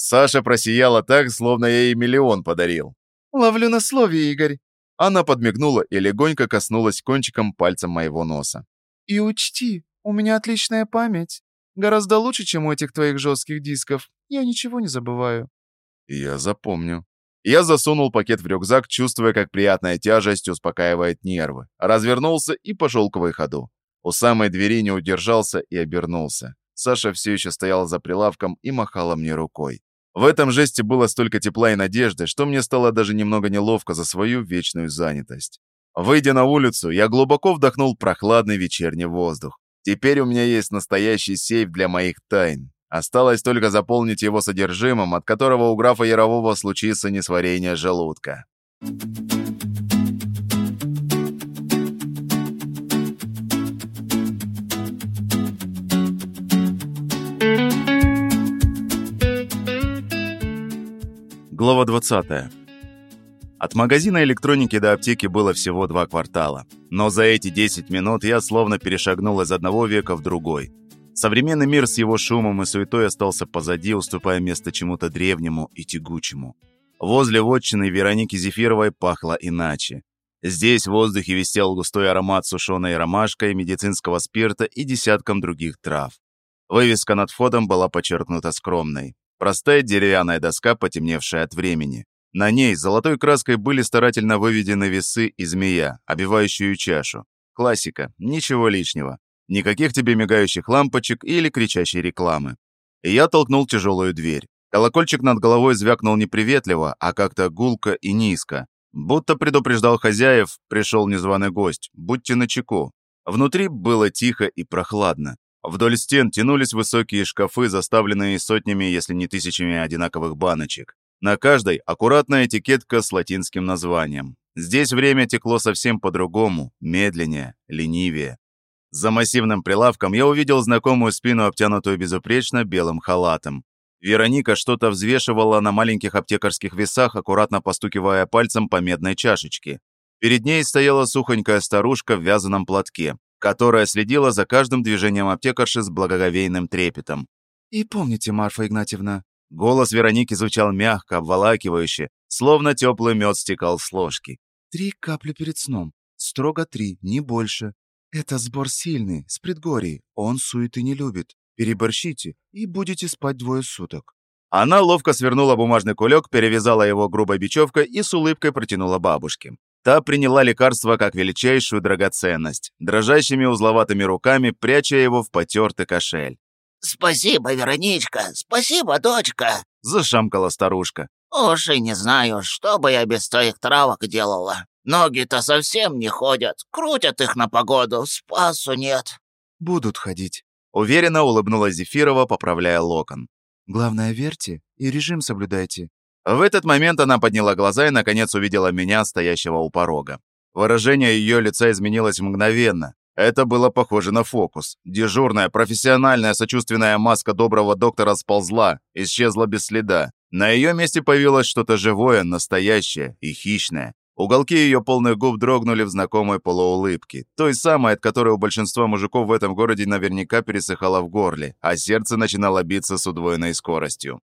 Саша просияла так, словно я ей миллион подарил. «Ловлю на слове, Игорь. Она подмигнула и легонько коснулась кончиком пальца моего носа. И учти, у меня отличная память. Гораздо лучше, чем у этих твоих жестких дисков. Я ничего не забываю. Я запомню. Я засунул пакет в рюкзак, чувствуя, как приятная тяжесть успокаивает нервы. Развернулся и пошел к выходу. У самой двери не удержался и обернулся. Саша все еще стояла за прилавком и махала мне рукой. В этом жесте было столько тепла и надежды, что мне стало даже немного неловко за свою вечную занятость. Выйдя на улицу, я глубоко вдохнул прохладный вечерний воздух. Теперь у меня есть настоящий сейф для моих тайн. Осталось только заполнить его содержимым, от которого у графа Ярового случится несварение желудка. Глава 20. От магазина электроники до аптеки было всего два квартала. Но за эти 10 минут я словно перешагнул из одного века в другой. Современный мир с его шумом и суетой остался позади, уступая место чему-то древнему и тягучему. Возле вотчины Вероники Зефировой пахло иначе. Здесь в воздухе висел густой аромат сушеной ромашкой, медицинского спирта и десятком других трав. Вывеска над входом была подчеркнута скромной. Простая деревянная доска, потемневшая от времени. На ней золотой краской были старательно выведены весы и змея, обивающую чашу. Классика, ничего лишнего. Никаких тебе мигающих лампочек или кричащей рекламы. Я толкнул тяжелую дверь. Колокольчик над головой звякнул неприветливо, а как-то гулко и низко. Будто предупреждал хозяев, пришел незваный гость, будьте начеку. Внутри было тихо и прохладно. Вдоль стен тянулись высокие шкафы, заставленные сотнями, если не тысячами одинаковых баночек. На каждой аккуратная этикетка с латинским названием. Здесь время текло совсем по-другому, медленнее, ленивее. За массивным прилавком я увидел знакомую спину, обтянутую безупречно белым халатом. Вероника что-то взвешивала на маленьких аптекарских весах, аккуратно постукивая пальцем по медной чашечке. Перед ней стояла сухонькая старушка в вязаном платке, которая следила за каждым движением аптекарши с благоговейным трепетом. «И помните, Марфа Игнатьевна...» Голос Вероники звучал мягко, обволакивающе, словно теплый мед стекал с ложки. «Три капли перед сном. Строго три, не больше. Это сбор сильный, с предгорий. Он суеты не любит. Переборщите, и будете спать двое суток». Она ловко свернула бумажный кулек, перевязала его грубой бечевкой и с улыбкой протянула бабушке. Та приняла лекарство как величайшую драгоценность, дрожащими узловатыми руками пряча его в потертый кошель. «Спасибо, Вероничка, спасибо, дочка!» – зашамкала старушка. «Уж и не знаю, что бы я без твоих травок делала. Ноги-то совсем не ходят, крутят их на погоду, спасу нет». «Будут ходить», — уверенно улыбнулась Зефирова, поправляя локон. «Главное, верьте и режим соблюдайте». В этот момент она подняла глаза и, наконец, увидела меня, стоящего у порога. Выражение ее лица изменилось мгновенно. Это было похоже на фокус. Дежурная, профессиональная, сочувственная маска доброго доктора сползла, исчезла без следа. На ее месте появилось что-то живое, настоящее и хищное. Уголки ее полных губ дрогнули в знакомой полуулыбке, той самой, от которой у большинства мужиков в этом городе наверняка пересыхало в горле, а сердце начинало биться с удвоенной скоростью.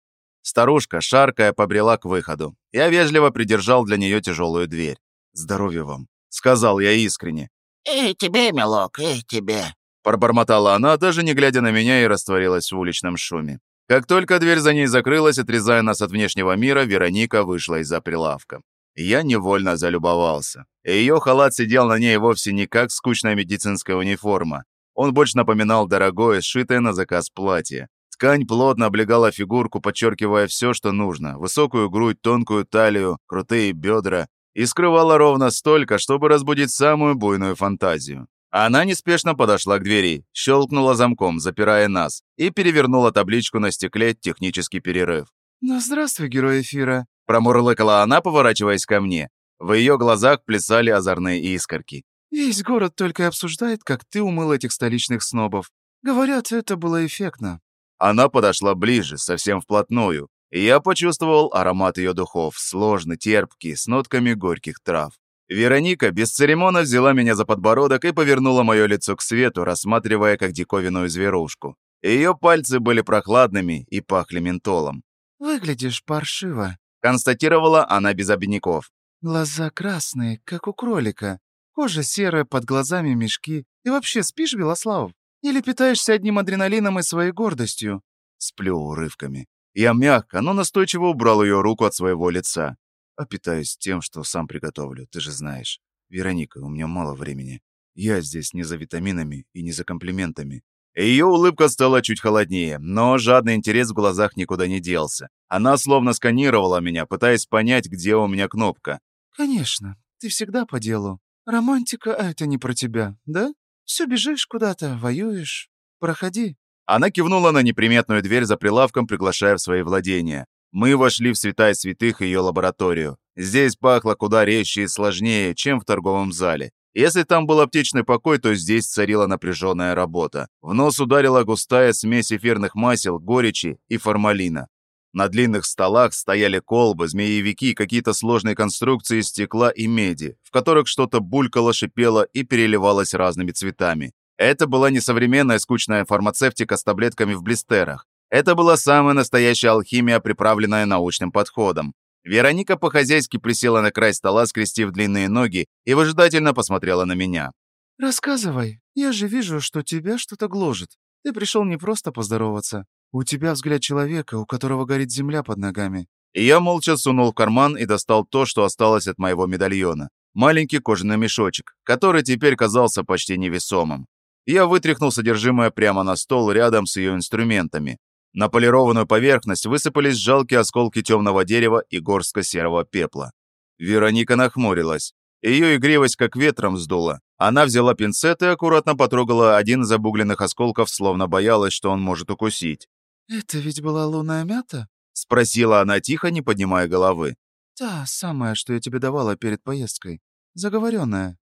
Старушка, шаркая, побрела к выходу. Я вежливо придержал для нее тяжелую дверь. «Здоровья вам», — сказал я искренне. «И тебе, милок, и тебе», — пробормотала она, даже не глядя на меня, и растворилась в уличном шуме. Как только дверь за ней закрылась, отрезая нас от внешнего мира, Вероника вышла из-за прилавка. Я невольно залюбовался. Ее халат сидел на ней вовсе не как скучная медицинская униформа. Он больше напоминал дорогое, сшитое на заказ платье. Ткань плотно облегала фигурку, подчеркивая все, что нужно. Высокую грудь, тонкую талию, крутые бедра. И скрывала ровно столько, чтобы разбудить самую буйную фантазию. Она неспешно подошла к двери, щелкнула замком, запирая нас, и перевернула табличку на стекле «Технический перерыв». «Ну, здравствуй, герой эфира», Промурлыкала она, поворачиваясь ко мне. В ее глазах плясали озорные искорки. «Весь город только и обсуждает, как ты умыл этих столичных снобов. Говорят, это было эффектно». Она подошла ближе, совсем вплотную, и я почувствовал аромат ее духов, сложный, терпкий, с нотками горьких трав. Вероника без церемона взяла меня за подбородок и повернула мое лицо к свету, рассматривая как диковинную зверушку. Ее пальцы были прохладными и пахли ментолом. «Выглядишь паршиво», — констатировала она без обиняков. «Глаза красные, как у кролика. Кожа серая, под глазами мешки. И вообще спишь, Белослав? Или питаешься одним адреналином и своей гордостью?» Сплю урывками. Я мягко, но настойчиво убрал ее руку от своего лица. А питаюсь тем, что сам приготовлю, ты же знаешь. Вероника, у меня мало времени. Я здесь не за витаминами и не за комплиментами. Ее улыбка стала чуть холоднее, но жадный интерес в глазах никуда не делся. Она словно сканировала меня, пытаясь понять, где у меня кнопка. «Конечно, ты всегда по делу. Романтика — это не про тебя, да? Все бежишь куда-то, воюешь. Проходи». Она кивнула на неприметную дверь за прилавком, приглашая в свои владения. Мы вошли в святая святых ее лабораторию. Здесь пахло куда резче и сложнее, чем в торговом зале. Если там был аптечный покой, то здесь царила напряженная работа. В нос ударила густая смесь эфирных масел, горечи и формалина. На длинных столах стояли колбы, змеевики, какие-то сложные конструкции из стекла и меди, в которых что-то булькало, шипело и переливалось разными цветами. Это была не современная скучная фармацевтика с таблетками в блистерах. Это была самая настоящая алхимия, приправленная научным подходом. Вероника по-хозяйски присела на край стола, скрестив длинные ноги, и выжидательно посмотрела на меня. «Рассказывай. Я же вижу, что тебя что-то гложет. Ты пришел не просто поздороваться. У тебя взгляд человека, у которого горит земля под ногами». И я молча сунул в карман и достал то, что осталось от моего медальона. Маленький кожаный мешочек, который теперь казался почти невесомым. Я вытряхнул содержимое прямо на стол рядом с ее инструментами. На полированную поверхность высыпались жалкие осколки темного дерева и горстка серого пепла. Вероника нахмурилась. Ее игривость как ветром сдула. Она взяла пинцет и аккуратно потрогала один из обугленных осколков, словно боялась, что он может укусить. «Это ведь была лунная мята?» — спросила она тихо, не поднимая головы. «Та самая, что я тебе давала перед поездкой. Заговоренная».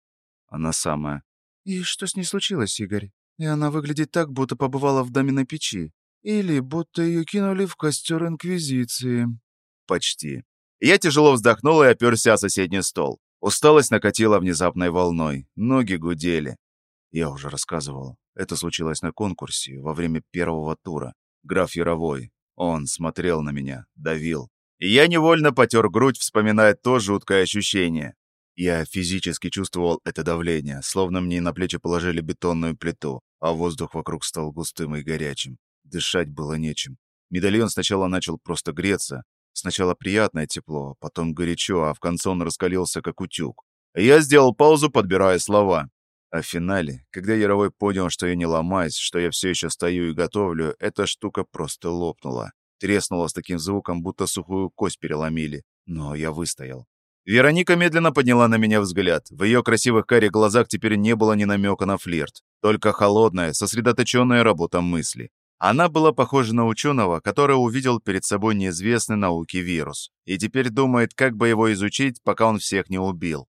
«Она самая». «И что с ней случилось, Игорь? И она выглядит так, будто побывала в доме на печи. Или будто ее кинули в костер Инквизиции». «Почти». Я тяжело вздохнул и оперся о соседний стол. Усталость накатила внезапной волной. Ноги гудели. Я уже рассказывал. Это случилось на конкурсе во время первого тура. Граф Яровой. Он смотрел на меня, давил. И я невольно потер грудь, вспоминая то жуткое ощущение. Я физически чувствовал это давление, словно мне на плечи положили бетонную плиту, а воздух вокруг стал густым и горячим. Дышать было нечем. Медальон сначала начал просто греться. Сначала приятное тепло, потом горячо, а в конце он раскалился, как утюг. Я сделал паузу, подбирая слова. А в финале, когда Яровой понял, что я не ломаюсь, что я все еще стою и готовлю, эта штука просто лопнула. Треснула с таким звуком, будто сухую кость переломили. Но я выстоял. Вероника медленно подняла на меня взгляд. В ее красивых карих глазах теперь не было ни намека на флирт. Только холодная, сосредоточенная работа мысли. Она была похожа на ученого, который увидел перед собой неизвестный науке вирус, и теперь думает, как бы его изучить, пока он всех не убил.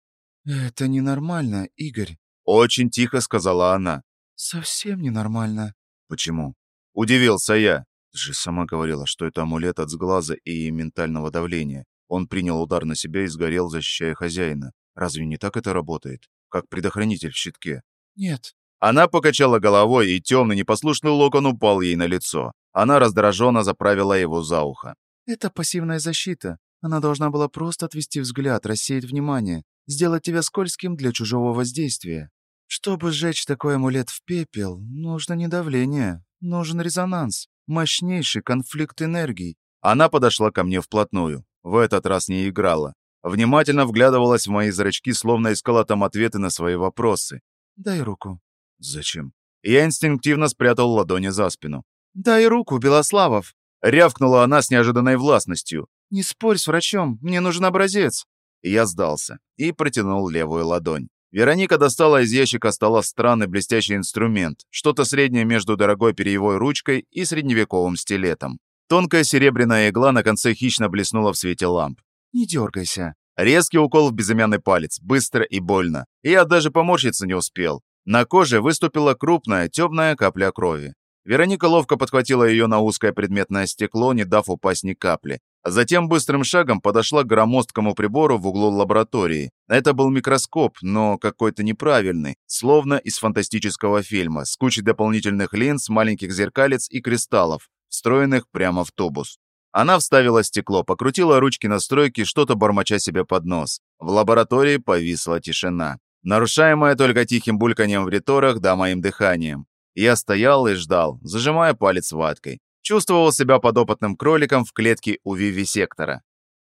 «Это ненормально, Игорь», — очень тихо сказала она. «Совсем ненормально». «Почему?» — удивился я. Ты же сама говорила, что это амулет от сглаза и ментального давления. Он принял удар на себя и сгорел, защищая хозяина. Разве не так это работает? Как предохранитель в щитке? «Нет, она покачала головой, и темный непослушный локон упал ей на лицо. Она раздраженно заправила его за ухо. «Это пассивная защита. Она должна была просто отвести взгляд, рассеять внимание, сделать тебя скользким для чужого воздействия. Чтобы сжечь такой амулет в пепел, нужно не давление, нужен резонанс, мощнейший конфликт энергий». Она подошла ко мне вплотную. В этот раз не играла. Внимательно вглядывалась в мои зрачки, словно искала там ответы на свои вопросы. «Дай руку», «Зачем?» Я инстинктивно спрятал ладони за спину. «Дай руку, Белославов!» Рявкнула она с неожиданной властностью. «Не спорь с врачом, мне нужен образец!» Я сдался и протянул левую ладонь. Вероника достала из ящика стола странный блестящий инструмент, что-то среднее между дорогой перьевой ручкой и средневековым стилетом. Тонкая серебряная игла на конце хищно блеснула в свете ламп. «Не дергайся». Резкий укол в безымянный палец, быстро и больно. Я даже поморщиться не успел. На коже выступила крупная, темная капля крови. Вероника ловко подхватила ее на узкое предметное стекло, не дав упасть ни капли. Затем быстрым шагом подошла к громоздкому прибору в углу лаборатории. Это был микроскоп, но какой-то неправильный, словно из фантастического фильма, с кучей дополнительных линз, маленьких зеркалец и кристаллов, встроенных прямо в тубус. Она вставила стекло, покрутила ручки настройки, что-то бормоча себе под нос. В лаборатории повисла тишина, нарушаемая только тихим бульканьем в реторах да моим дыханием. Я стоял и ждал, зажимая палец ваткой. Чувствовал себя подопытным кроликом в клетке у Виви-сектора.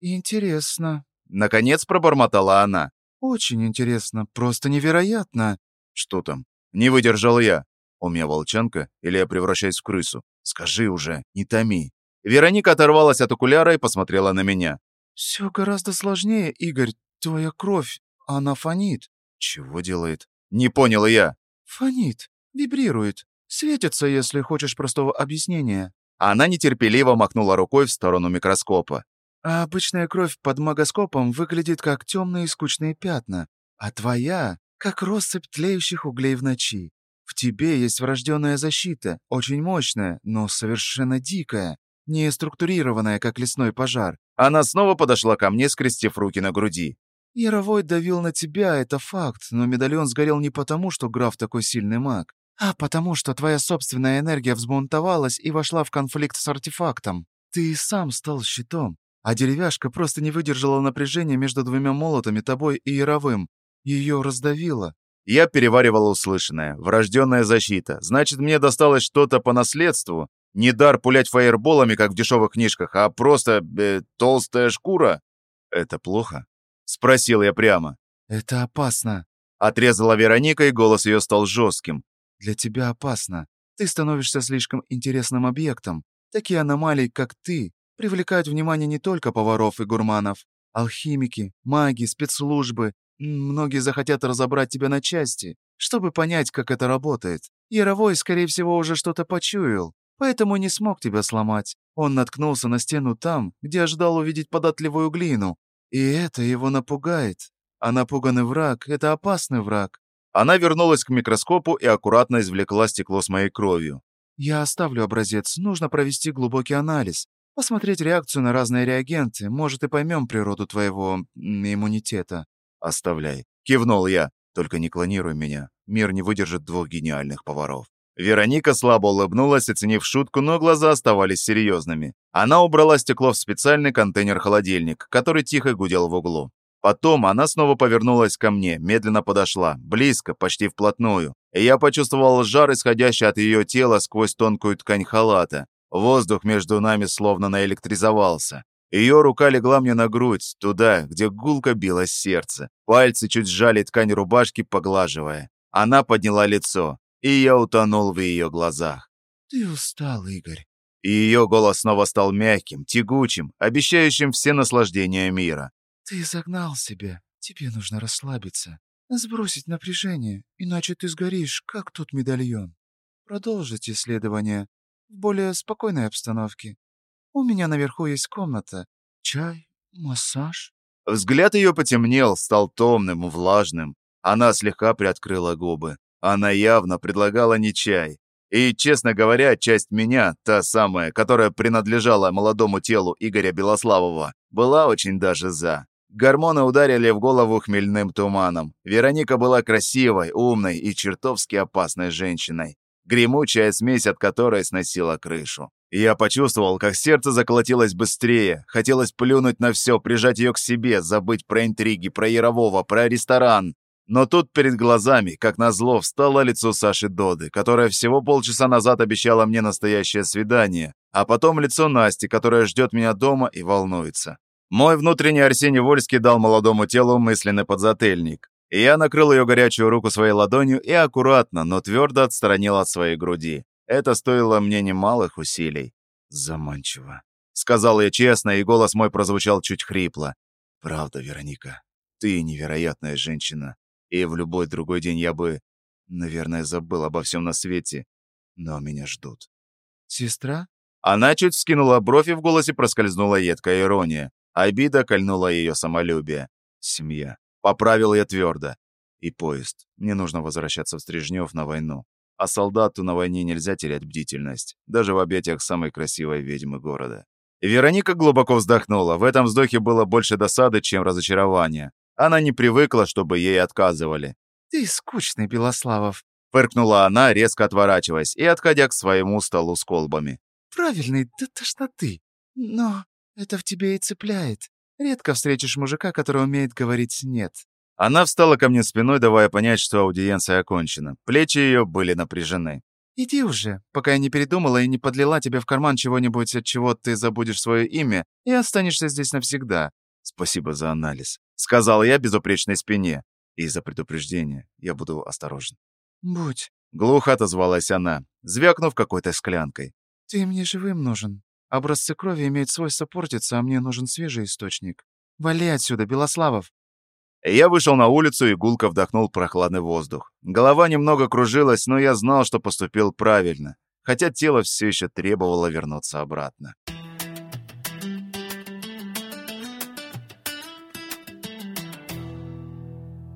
«Интересно». Наконец пробормотала она. «Очень интересно, просто невероятно». «Что там?» Не выдержал я. «У меня волчанка или я превращаюсь в крысу? Скажи уже, не томи». Вероника оторвалась от окуляра и посмотрела на меня. «Все гораздо сложнее, Игорь. Твоя кровь, она фонит». «Чего делает?» «Не понял я». «Фонит, вибрирует, светится, если хочешь простого объяснения». Она нетерпеливо махнула рукой в сторону микроскопа. А обычная кровь под магоскопом выглядит как темные скучные пятна, а твоя — как россыпь тлеющих углей в ночи. В тебе есть врожденная защита, очень мощная, но совершенно дикая, не структурированная, как лесной пожар. Она снова подошла ко мне, скрестив руки на груди. Яровой давил на тебя, это факт, но медальон сгорел не потому, что граф такой сильный маг, а потому что твоя собственная энергия взбунтовалась и вошла в конфликт с артефактом. Ты и сам стал щитом, а деревяшка просто не выдержала напряжения между двумя молотами, тобой и Яровым. Ее раздавило. Я переваривал услышанное. Врожденная защита. Значит, мне досталось что-то по наследству. Не дар пулять фаерболами, как в дешевых книжках, а просто э, толстая шкура. Это плохо? Спросил я прямо. Это опасно. Отрезала Вероника, и голос ее стал жестким. Для тебя опасно. Ты становишься слишком интересным объектом. Такие аномалии, как ты, привлекают внимание не только поваров и гурманов. Алхимики, маги, спецслужбы. Многие захотят разобрать тебя на части, чтобы понять, как это работает. Яровой, скорее всего, уже что-то почуял, поэтому не смог тебя сломать. Он наткнулся на стену там, где ожидал увидеть податливую глину. И это его напугает. А напуганный враг — это опасный враг. Она вернулась к микроскопу и аккуратно извлекла стекло с моей кровью. «Я оставлю образец. Нужно провести глубокий анализ. Посмотреть реакцию на разные реагенты. Может, и поймем природу твоего иммунитета». «Оставляй». Кивнул я. «Только не клонируй меня. Мир не выдержит двух гениальных поваров». Вероника слабо улыбнулась, оценив шутку, но глаза оставались серьезными. Она убрала стекло в специальный контейнер-холодильник, который тихо гудел в углу. Потом она снова повернулась ко мне, медленно подошла, близко, почти вплотную. И я почувствовал жар, исходящий от ее тела сквозь тонкую ткань халата. Воздух между нами словно наэлектризовался. Ее рука легла мне на грудь, туда, где гулко билось сердце. Пальцы чуть сжали ткань рубашки, поглаживая. Она подняла лицо и я утонул в ее глазах. «Ты устал, Игорь». И ее голос снова стал мягким, тягучим, обещающим все наслаждения мира. «Ты загнал себя. Тебе нужно расслабиться, сбросить напряжение, иначе ты сгоришь, как тот медальон. Продолжить исследование в более спокойной обстановке. У меня наверху есть комната. Чай, массаж». Взгляд ее потемнел, стал томным, влажным. Она слегка приоткрыла губы. Она явно предлагала не чай. И, честно говоря, часть меня, та самая, которая принадлежала молодому телу Игоря Белославова, была очень даже за. Гормоны ударили в голову хмельным туманом. Вероника была красивой, умной и чертовски опасной женщиной. Гремучая смесь, от которой сносила крышу. Я почувствовал, как сердце заколотилось быстрее. Хотелось плюнуть на все, прижать ее к себе, забыть про интриги, про Ярового, про ресторан. Но тут перед глазами, как назло, встало лицо Саши Доды, которая всего полчаса назад обещала мне настоящее свидание, а потом лицо Насти, которая ждет меня дома и волнуется. Мой внутренний Арсений Вольский дал молодому телу мысленный подзатыльник. И я накрыл ее горячую руку своей ладонью и аккуратно, но твердо отстранил от своей груди. Это стоило мне немалых усилий. «Заманчиво», — сказал я честно, и голос мой прозвучал чуть хрипло. «Правда, Вероника, ты невероятная женщина. И в любой другой день я бы, наверное, забыл обо всем на свете. Но меня ждут. «Сестра?» Она чуть скинула бровь, и в голосе проскользнула едкая ирония. Обида кольнула ее самолюбие. «Семья». Поправил я твердо. И поезд. Мне нужно возвращаться в Стрижнев на войну. А солдату на войне нельзя терять бдительность, даже в объятиях самой красивой ведьмы города. Вероника глубоко вздохнула. В этом вздохе было больше досады, чем разочарования. Она не привыкла, чтобы ей отказывали. «Ты скучный, Белославов», — фыркнула она, резко отворачиваясь и отходя к своему столу с колбами. «Правильный до тошноты. Но это в тебе и цепляет. Редко встретишь мужика, который умеет говорить «нет». Она встала ко мне спиной, давая понять, что аудиенция окончена. Плечи ее были напряжены. «Иди уже, пока я не передумала и не подлила тебе в карман чего-нибудь, от чего ты забудешь свое имя и останешься здесь навсегда». «Спасибо за анализ», — сказал я безупречной спине. «И за предупреждение. Я буду осторожен». «Будь», — глухо отозвалась она, звякнув какой-то склянкой. «Ты мне живым нужен. Образцы крови имеют свойство портиться, а мне нужен свежий источник. Вали отсюда, Белославов!» Я вышел на улицу и гулко вдохнул прохладный воздух. Голова немного кружилась, но я знал, что поступил правильно, хотя тело все еще требовало вернуться обратно.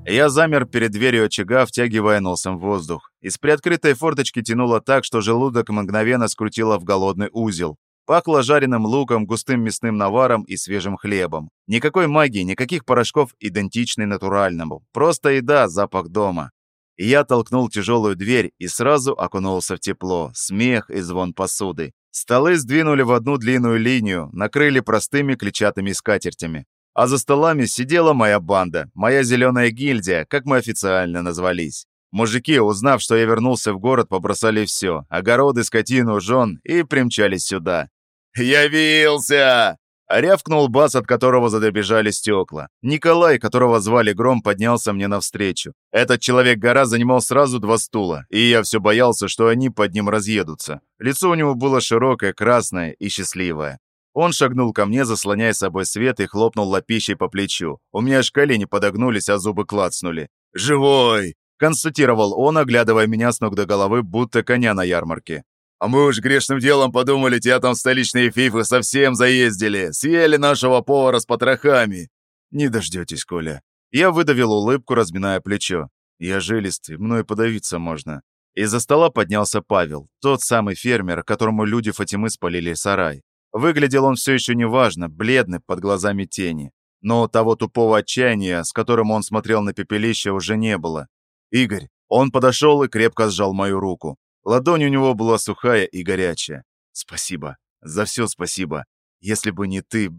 Я замер перед дверью очага, втягивая носом воздух. Из приоткрытой форточки тянуло так, что желудок мгновенно скрутило в голодный узел. Пахло жареным луком, густым мясным наваром и свежим хлебом. Никакой магии, никаких порошков, идентичной натуральному. Просто еда, запах дома. И я толкнул тяжелую дверь и сразу окунулся в тепло, смех и звон посуды. Столы сдвинули в одну длинную линию, накрыли простыми клетчатыми скатертями. А за столами сидела моя банда, моя зеленая гильдия, как мы официально назвались. Мужики, узнав, что я вернулся в город, побросали все – огороды, скотину, жен – и примчались сюда. «Явился!» Рявкнул бас, от которого задобежали стекла. Николай, которого звали Гром, поднялся мне навстречу. Этот человек-гора занимал сразу два стула, и я все боялся, что они под ним разъедутся. Лицо у него было широкое, красное и счастливое. Он шагнул ко мне, заслоняя собой свет, и хлопнул лапищей по плечу. У меня аж колени подогнулись, а зубы клацнули. «Живой!» – констатировал он, оглядывая меня с ног до головы, будто коня на ярмарке. А мы уж грешным делом подумали, тебя там столичные фифы совсем заездили, съели нашего повара с потрохами. Не дождетесь, Коля. Я выдавил улыбку, разминая плечо. Я жилистый, мной подавиться можно. Из-за стола поднялся Павел, тот самый фермер, которому люди Фатимы спалили сарай. Выглядел он все еще неважно, бледный, под глазами тени. Но того тупого отчаяния, с которым он смотрел на пепелище, уже не было. Игорь. Он подошел и крепко сжал мою руку. Ладонь у него была сухая и горячая. Спасибо. За все спасибо. Если бы не ты,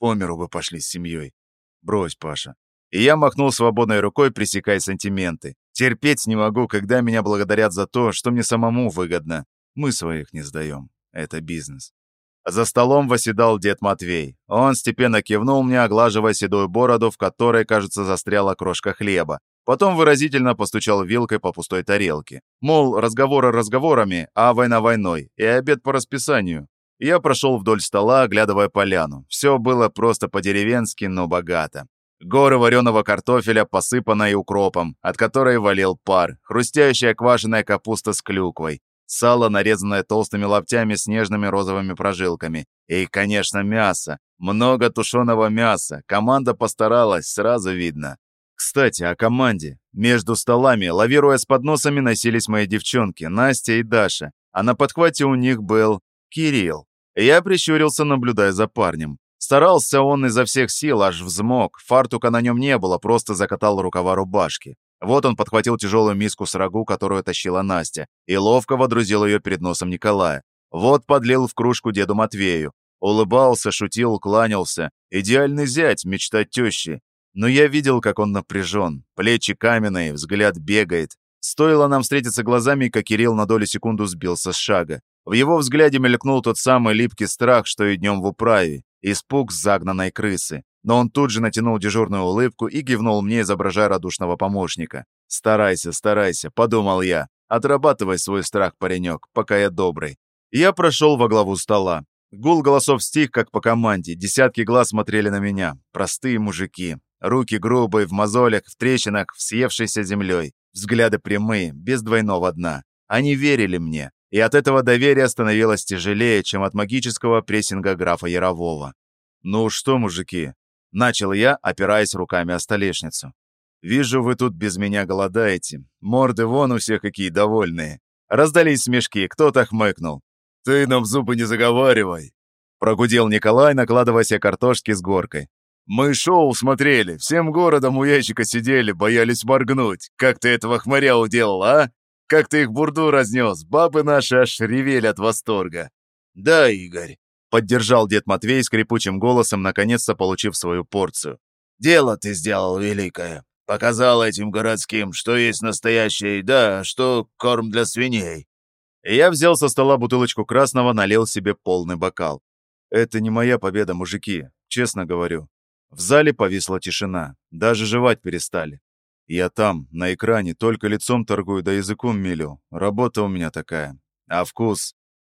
по бы пошли с семьей. Брось, Паша. И я махнул свободной рукой, пресекая сантименты. Терпеть не могу, когда меня благодарят за то, что мне самому выгодно. Мы своих не сдаем. Это бизнес. За столом восседал дед Матвей. Он степенно кивнул мне, оглаживая седую бороду, в которой, кажется, застряла крошка хлеба. Потом выразительно постучал вилкой по пустой тарелке. Мол, разговоры разговорами, а война войной, и обед по расписанию. Я прошел вдоль стола, оглядывая поляну. Все было просто по-деревенски, но богато. Горы вареного картофеля, посыпанной укропом, от которой валил пар, хрустящая квашеная капуста с клюквой, сало, нарезанное толстыми локтями с нежными розовыми прожилками. И, конечно, мясо. Много тушеного мяса. Команда постаралась, сразу видно. Кстати, о команде. Между столами, лавируя с подносами, носились мои девчонки, Настя и Даша, а на подхвате у них был Кирилл. Я прищурился, наблюдая за парнем. Старался он изо всех сил, аж взмок. Фартука на нем не было, просто закатал рукава рубашки. Вот он подхватил тяжелую миску с рагу, которую тащила Настя, и ловко водрузил ее перед носом Николая. Вот подлил в кружку деду Матвею. Улыбался, шутил, кланялся. Идеальный зять, мечта тещи. Но я видел, как он напряжен. Плечи каменные, взгляд бегает. Стоило нам встретиться глазами, как Кирилл на долю секунду сбился с шага. В его взгляде мелькнул тот самый липкий страх, что и днем в управе. Испуг загнанной крысы. Но он тут же натянул дежурную улыбку и кивнул мне, изображая радушного помощника. «Старайся, старайся», — подумал я. «Отрабатывай свой страх, паренек, пока я добрый». Я прошел во главу стола. Гул голосов стих, как по команде. Десятки глаз смотрели на меня. Простые мужики. Руки грубые, в мозолях, в трещинах, в съевшейся землей. Взгляды прямые, без двойного дна. Они верили мне, и от этого доверия становилось тяжелее, чем от магического прессинга графа Ярового. «Ну что, мужики?» – начал я, опираясь руками о столешницу. «Вижу, вы тут без меня голодаете. Морды вон у всех какие довольные». Раздались смешки, кто-то хмыкнул. «Ты нам зубы не заговаривай!» Прогудел Николай, накладывая себе картошки с горкой. Мы шоу смотрели, всем городом у ящика сидели, боялись моргнуть. Как ты этого хмаря уделал, а? Как ты их бурду разнес, бабы наши аж ревели от восторга. Да, Игорь, Поддержал дед Матвей скрипучим голосом, наконец-то получив свою порцию. «Дело ты сделал великое. Показал этим городским, что есть настоящая еда, а что корм для свиней». Я взял со стола бутылочку красного, налил себе полный бокал. Это не моя победа, мужики, честно говорю. В зале повисла тишина, даже жевать перестали. Я там, на экране, только лицом торгую да языком милю. Работа у меня такая. А вкус?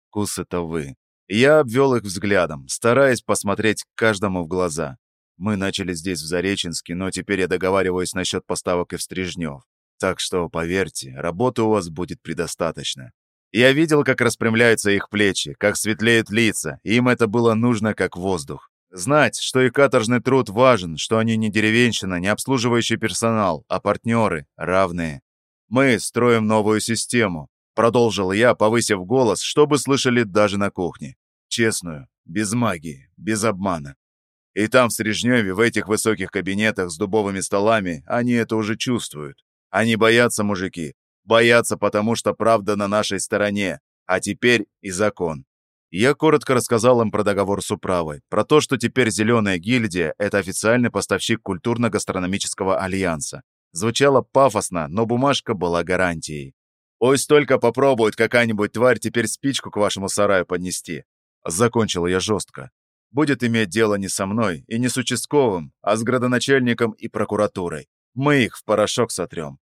Вкус — это вы. Я обвел их взглядом, стараясь посмотреть каждому в глаза. Мы начали здесь, в Зареченске, но теперь я договариваюсь насчет поставок и в Стрижнев. Так что, поверьте, работы у вас будет предостаточно. Я видел, как распрямляются их плечи, как светлеют лица, им это было нужно как воздух. Знать, что и каторжный труд важен, что они не деревенщина, не обслуживающий персонал, а партнеры, равные. Мы строим новую систему, продолжил я, повысив голос, чтобы слышали даже на кухне. Честную, без магии, без обмана. И там, в Стрижневе, в этих высоких кабинетах с дубовыми столами, они это уже чувствуют. Они боятся, мужики. Боятся, потому что правда на нашей стороне. А теперь и закон. Я коротко рассказал им про договор с управой, про то, что теперь «Зеленая гильдия» — это официальный поставщик культурно-гастрономического альянса. Звучало пафосно, но бумажка была гарантией. «Ось только попробует какая-нибудь тварь теперь спичку к вашему сараю поднести». Закончил я жестко. Будет иметь дело не со мной и не с участковым, а с градоначальником и прокуратурой. Мы их в порошок сотрем.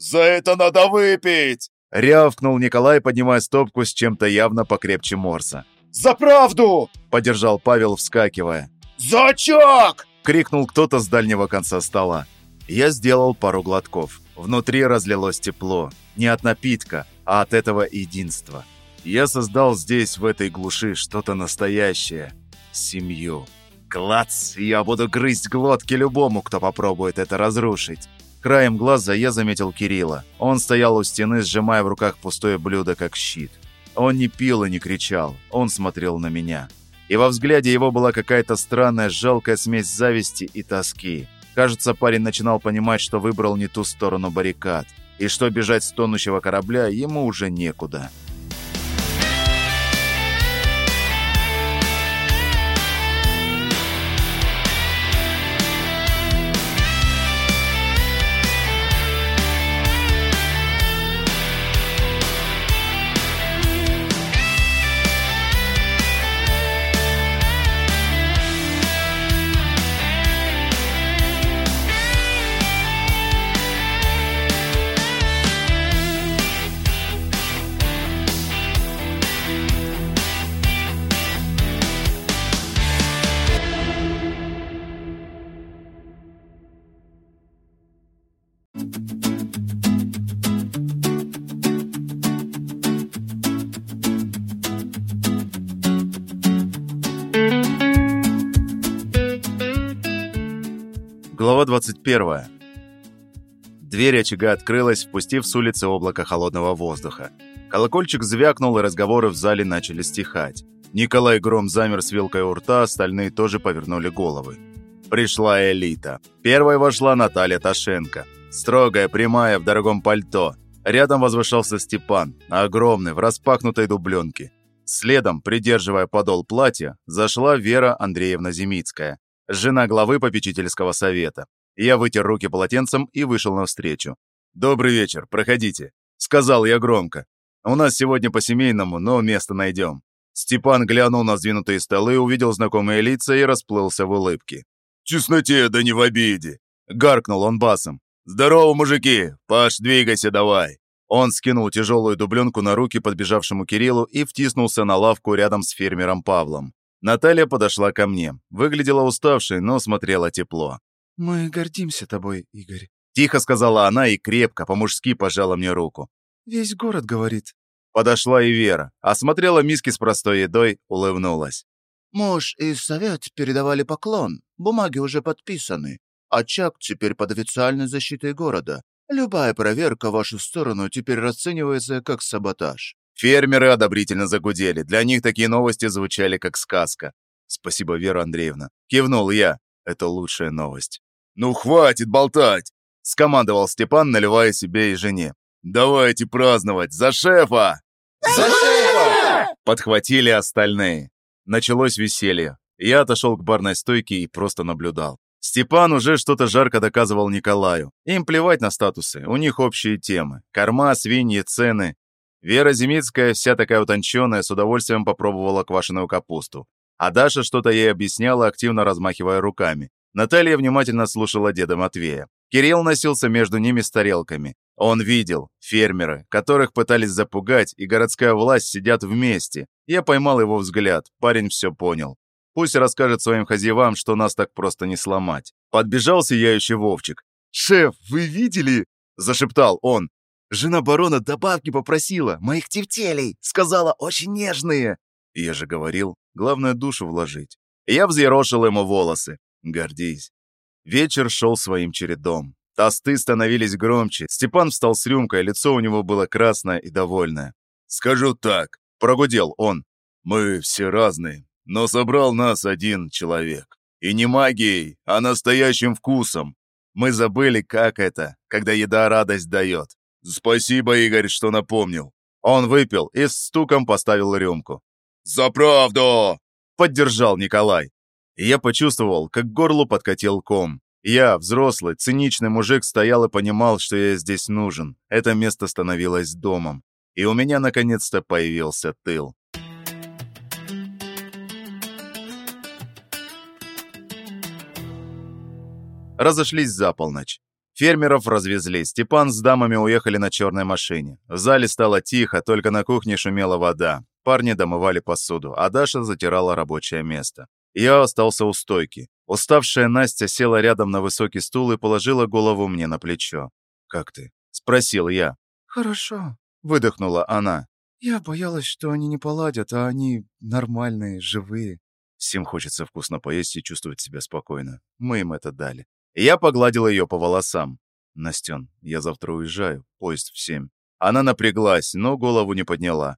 «За это надо выпить!» Рявкнул Николай, поднимая стопку с чем-то явно покрепче Морса. «За правду!» — поддержал Павел, вскакивая. «За очаг!» — крикнул кто-то с дальнего конца стола. Я сделал пару глотков. Внутри разлилось тепло. Не от напитка, а от этого единства. Я создал здесь, в этой глуши, что-то настоящее. Семью. Клац! Я буду грызть глотки любому, кто попробует это разрушить. Краем глаза я заметил Кирилла. Он стоял у стены, сжимая в руках пустое блюдо, как щит. Он не пил и не кричал, он смотрел на меня. И во взгляде его была какая-то странная, жалкая смесь зависти и тоски. Кажется, парень начинал понимать, что выбрал не ту сторону баррикад, и что бежать с тонущего корабля ему уже некуда. 21. Дверь очага открылась, впустив с улицы облако холодного воздуха. Колокольчик звякнул, и разговоры в зале начали стихать. Николай Гром замер с вилкой у рта, остальные тоже повернули головы. Пришла элита. Первой вошла Наталья Ташенко. Строгая, прямая, в дорогом пальто. Рядом возвышался Степан, огромный, в распахнутой дубленке. Следом, придерживая подол платья, зашла Вера Андреевна Зимицкая, жена главы попечительского совета. Я вытер руки полотенцем и вышел навстречу. «Добрый вечер, проходите», — сказал я громко. «У нас сегодня по-семейному, но место найдем». Степан глянул на сдвинутые столы, увидел знакомые лица и расплылся в улыбке. «Чесноте, да не в обиде!» — гаркнул он басом. «Здорово, мужики! Паш, двигайся давай!» Он скинул тяжелую дубленку на руки подбежавшему Кириллу и втиснулся на лавку рядом с фермером Павлом. Наталья подошла ко мне. Выглядела уставшей, но смотрела тепло. «Мы гордимся тобой, Игорь», — тихо сказала она и крепко, по-мужски пожала мне руку. «Весь город говорит». Подошла и Вера, осмотрела миски с простой едой, улыбнулась. «Муж и совет передавали поклон, бумаги уже подписаны. Очаг теперь под официальной защитой города. Любая проверка в вашу сторону теперь расценивается как саботаж. Фермеры одобрительно загудели. Для них такие новости звучали как сказка. «Спасибо, Вера Андреевна». Кивнул я. Это лучшая новость. «Ну, хватит болтать!» Скомандовал Степан, наливая себе и жене. «Давайте праздновать! За шефа!» «За шефа!» Подхватили остальные. Началось веселье. Я отошел к барной стойке и просто наблюдал. Степан уже что-то жарко доказывал Николаю. Им плевать на статусы, у них общие темы. Корма, свиньи, цены. Вера Зимицкая, вся такая утонченная, с удовольствием попробовала квашеную капусту. А Даша что-то ей объясняла, активно размахивая руками. Наталья внимательно слушала деда Матвея. Кирилл носился между ними с тарелками. Он видел, фермеры, которых пытались запугать, и городская власть сидят вместе. Я поймал его взгляд, парень все понял. Пусть расскажет своим хозяевам, что нас так просто не сломать. Подбежал сияющий Вовчик. «Шеф, вы видели?» – зашептал он. «Жена барона добавки попросила, моих тефтелей, сказала, очень нежные». Я же говорил, главное душу вложить. Я взъерошил ему волосы. Гордись. Вечер шел своим чередом. Тосты становились громче. Степан встал с рюмкой, лицо у него было красное и довольное. «Скажу так», – прогудел он. «Мы все разные, но собрал нас один человек. И не магией, а настоящим вкусом. Мы забыли, как это, когда еда радость дает. Спасибо, Игорь, что напомнил. Он выпил и с стуком поставил рюмку. «За правду!» – поддержал Николай. Я почувствовал, как к горлу подкатил ком. Я, взрослый, циничный мужик, стоял и понимал, что я здесь нужен. Это место становилось домом. И у меня наконец-то появился тыл. Разошлись за полночь. Фермеров развезли, Степан с дамами уехали на черной машине. В зале стало тихо, только на кухне шумела вода. Парни домывали посуду, а Даша затирала рабочее место. Я остался у стойки. Уставшая Настя села рядом на высокий стул и положила голову мне на плечо. «Как ты?» – спросил я. «Хорошо», – выдохнула она. «Я боялась, что они не поладят, а они нормальные, живые». Всем хочется вкусно поесть и чувствовать себя спокойно. Мы им это дали. Я погладил ее по волосам. «Настен, я завтра уезжаю, поезд в семь». Она напряглась, но голову не подняла.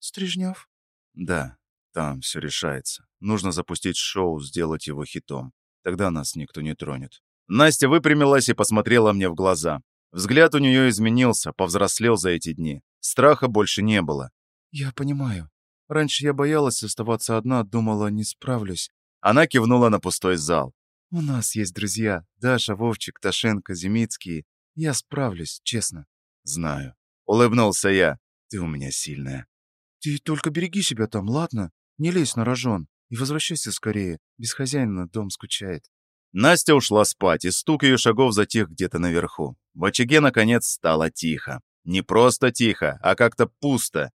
«Стрижнев?» «Да, там все решается. Нужно запустить шоу, сделать его хитом. Тогда нас никто не тронет». Настя выпрямилась и посмотрела мне в глаза. Взгляд у нее изменился, повзрослел за эти дни. Страха больше не было. «Я понимаю. Раньше я боялась оставаться одна, думала, не справлюсь». Она кивнула на пустой зал. «У нас есть друзья. Даша, Вовчик, Ташенко, Зимицкий. Я справлюсь, честно». «Знаю». Улыбнулся я. «Ты у меня сильная». «Ты только береги себя там, ладно? Не лезь на рожон. И возвращайся скорее. Без хозяина дом скучает». Настя ушла спать, и стук ее шагов затих где-то наверху. В очаге, наконец, стало тихо. Не просто тихо, а как-то пусто.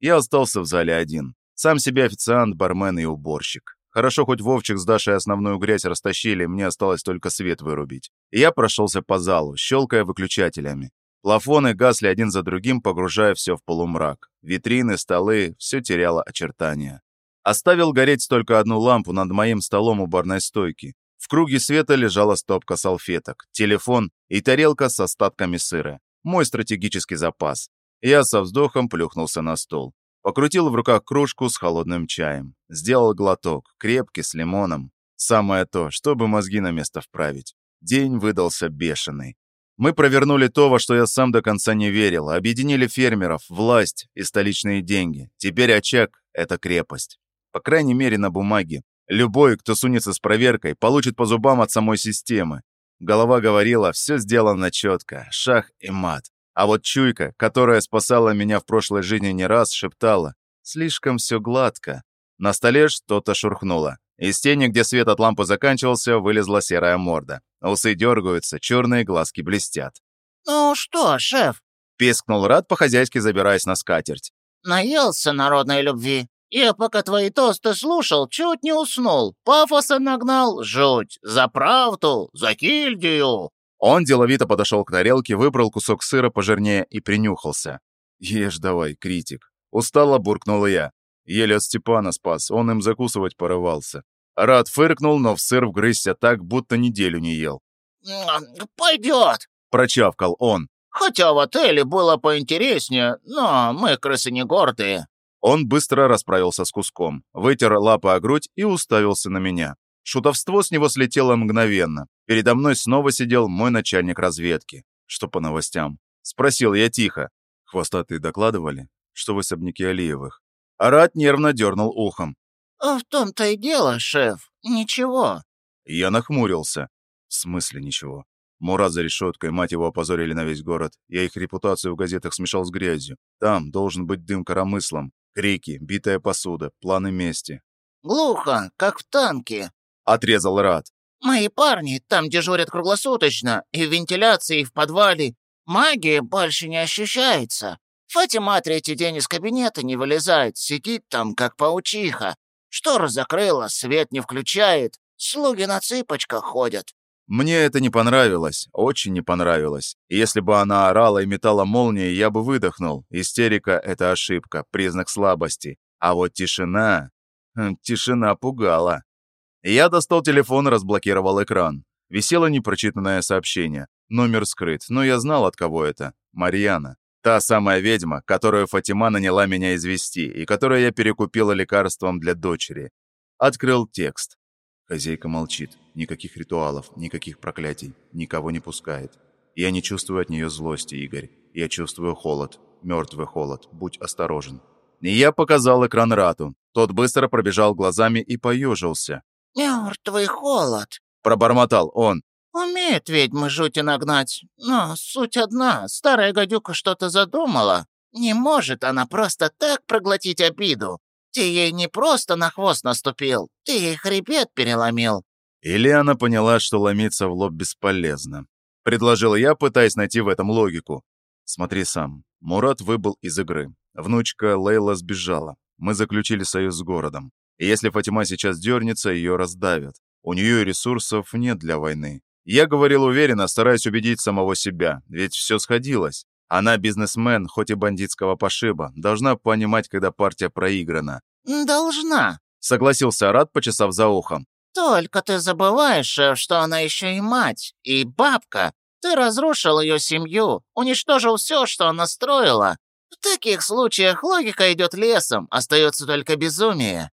Я остался в зале один. Сам себе официант, бармен и уборщик. Хорошо, хоть Вовчик с Дашей основную грязь растащили, мне осталось только свет вырубить. Я прошелся по залу, щелкая выключателями. Плафоны гасли один за другим, погружая все в полумрак. Витрины, столы, все теряло очертания. Оставил гореть только одну лампу над моим столом у барной стойки. В круге света лежала стопка салфеток, телефон и тарелка с остатками сыра. Мой стратегический запас. Я со вздохом плюхнулся на стол. Покрутил в руках кружку с холодным чаем. Сделал глоток, крепкий, с лимоном. Самое то, чтобы мозги на место вправить. День выдался бешеный. Мы провернули то, во что я сам до конца не верил. Объединили фермеров, власть и столичные деньги. Теперь очаг – это крепость. По крайней мере, на бумаге. Любой, кто сунется с проверкой, получит по зубам от самой системы. Голова говорила, все сделано четко, шах и мат. А вот чуйка, которая спасала меня в прошлой жизни не раз, шептала «Слишком все гладко». На столе что-то шурхнуло. Из тени, где свет от лампы заканчивался, вылезла серая морда. Усы дергаются, черные глазки блестят. «Ну что, шеф?» — пискнул Рад, по-хозяйски забираясь на скатерть. «Наелся народной любви. Я пока твои тосты слушал, чуть не уснул. Пафоса нагнал, жуть. За правду, за гильдию. Он деловито подошел к тарелке, выбрал кусок сыра пожирнее и принюхался. «Ешь давай, критик». Устало буркнул я. Еле от Степана спас, он им закусывать порывался. Рад фыркнул, но в сыр вгрызся так, будто неделю не ел. «Пойдет», — прочавкал он. «Хотя в отеле было поинтереснее, но мы крысы не гордые». Он быстро расправился с куском, вытер лапы о грудь и уставился на меня. Шутовство с него слетело мгновенно. Передо мной снова сидел мой начальник разведки. Что по новостям? Спросил я тихо. Хвостатые докладывали, что в особняке Алиевых. Арат нервно дернул ухом. «В том-то и дело, шеф. Ничего». Я нахмурился. В смысле ничего? Мурат за решеткой, мать его опозорили на весь город. Я их репутацию в газетах смешал с грязью. Там должен быть дым коромыслом, крики, битая посуда, планы мести. «Глухо, как в танке», — отрезал Рад. «Мои парни там дежурят круглосуточно, и в вентиляции, и в подвале. Магия больше не ощущается. Фатима третий день из кабинета не вылезает, сидит там, как паучиха. Шторы закрыла, свет не включает, слуги на цыпочках ходят. Мне это не понравилось, очень не понравилось. Если бы она орала и метала молнии, я бы выдохнул. Истерика — это ошибка, признак слабости. А вот тишина... Хм, тишина пугала. Я достал телефон и разблокировал экран. Висело непрочитанное сообщение. Номер скрыт, но я знал, от кого это. Марьяна. Та самая ведьма, которую Фатима наняла меня извести, и которую я перекупила лекарством для дочери. Открыл текст. Хозяйка молчит. Никаких ритуалов, никаких проклятий. Никого не пускает. Я не чувствую от нее злости, Игорь. Я чувствую холод. Мертвый холод. Будь осторожен. И я показал экран Рату. Тот быстро пробежал глазами и поежился. «Мертвый холод», — пробормотал он. «Умеет ведьмы жути нагнать, но суть одна. Старая гадюка что-то задумала. Не может она просто так проглотить обиду. Ты ей не просто на хвост наступил, ты ей хребет переломил». Или она поняла, что ломиться в лоб бесполезно. Предложил я, пытаясь найти в этом логику. Смотри сам. Мурат выбыл из игры. Внучка Лейла сбежала. Мы заключили союз с городом. И если Фатима сейчас дернется, ее раздавят. У нее ресурсов нет для войны. Я говорил уверенно, стараясь убедить самого себя, ведь все сходилось. Она бизнесмен, хоть и бандитского пошиба, должна понимать, когда партия проиграна. «Должна», — согласился Арат, почесав за ухом. «Только ты забываешь, э, что она еще и мать, и бабка. Ты разрушил ее семью, уничтожил все, что она строила. В таких случаях логика идет лесом, остается только безумие».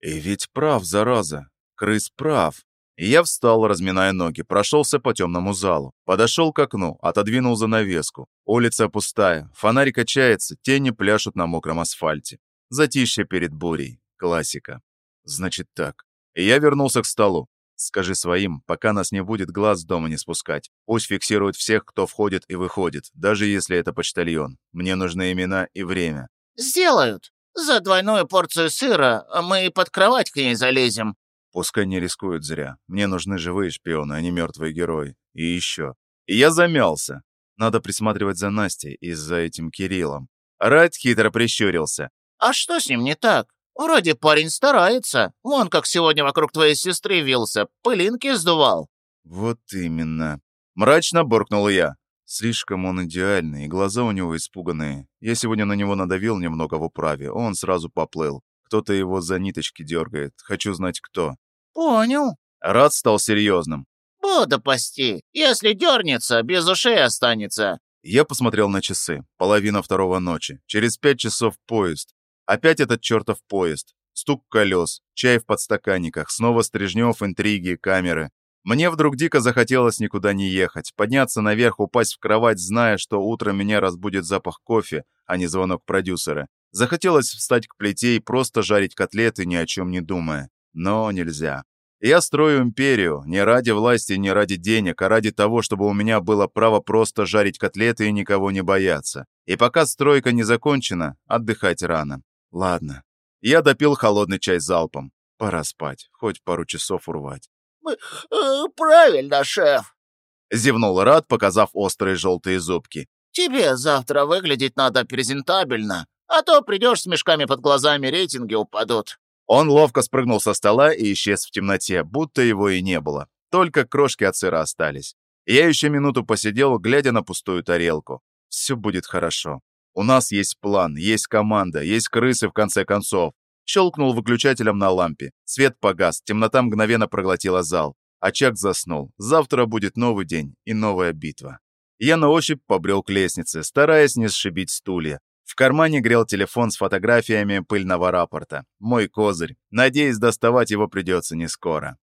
«И ведь прав, зараза. Крыс прав. Я встал, разминая ноги, прошелся по темному залу, подошел к окну, отодвинул занавеску. Улица пустая, фонарь качается, тени пляшут на мокром асфальте. Затишье перед бурей. Классика. Значит так. И я вернулся к столу. Скажи своим, пока нас не будет, глаз дома не спускать. Пусть фиксируют всех, кто входит и выходит, даже если это почтальон. Мне нужны имена и время. «Сделают. За двойную порцию сыра мы и под кровать к ней залезем. Пускай не рискуют зря. Мне нужны живые шпионы, а не мертвые герои. И еще. И я замялся. Надо присматривать за Настей и за этим Кириллом. Райт хитро прищурился. «А что с ним не так? Вроде парень старается. Вон как сегодня вокруг твоей сестры вился, пылинки сдувал». «Вот именно». Мрачно буркнул я. Слишком он идеальный, и глаза у него испуганные. Я сегодня на него надавил немного в управе, он сразу поплыл. Кто-то его за ниточки дергает. Хочу знать, кто. «Понял». Рад стал серьезным. «Буду пасти. Если дернется, без ушей останется». Я посмотрел на часы. Половина второго ночи. Через пять часов поезд. Опять этот чертов поезд. Стук колес, чай в подстаканниках, снова Стрижнев, интриги, камеры. Мне вдруг дико захотелось никуда не ехать, подняться наверх, упасть в кровать, зная, что утром меня разбудит запах кофе, а не звонок продюсера. Захотелось встать к плите и просто жарить котлеты, ни о чем не думая. Но нельзя. Я строю империю не ради власти, не ради денег, а ради того, чтобы у меня было право просто жарить котлеты и никого не бояться. И пока стройка не закончена, отдыхать рано. Ладно. Я допил холодный чай залпом. Пора спать, хоть пару часов урвать. «Э, «Правильно, шеф», — зевнул Рад, показав острые желтые зубки. «Тебе завтра выглядеть надо презентабельно, а то придешь с мешками под глазами, рейтинги упадут». Он ловко спрыгнул со стола и исчез в темноте, будто его и не было. Только крошки от сыра остались. Я еще минуту посидел, глядя на пустую тарелку. Все будет хорошо. У нас есть план, есть команда, есть крысы в конце концов. Щелкнул выключателем на лампе. Свет погас, темнота мгновенно проглотила зал. Очаг заснул. Завтра будет новый день и новая битва. Я на ощупь побрел к лестнице, стараясь не сшибить стулья. В кармане грел телефон с фотографиями пыльного рапорта. Мой козырь. Надеюсь, доставать его придется не скоро.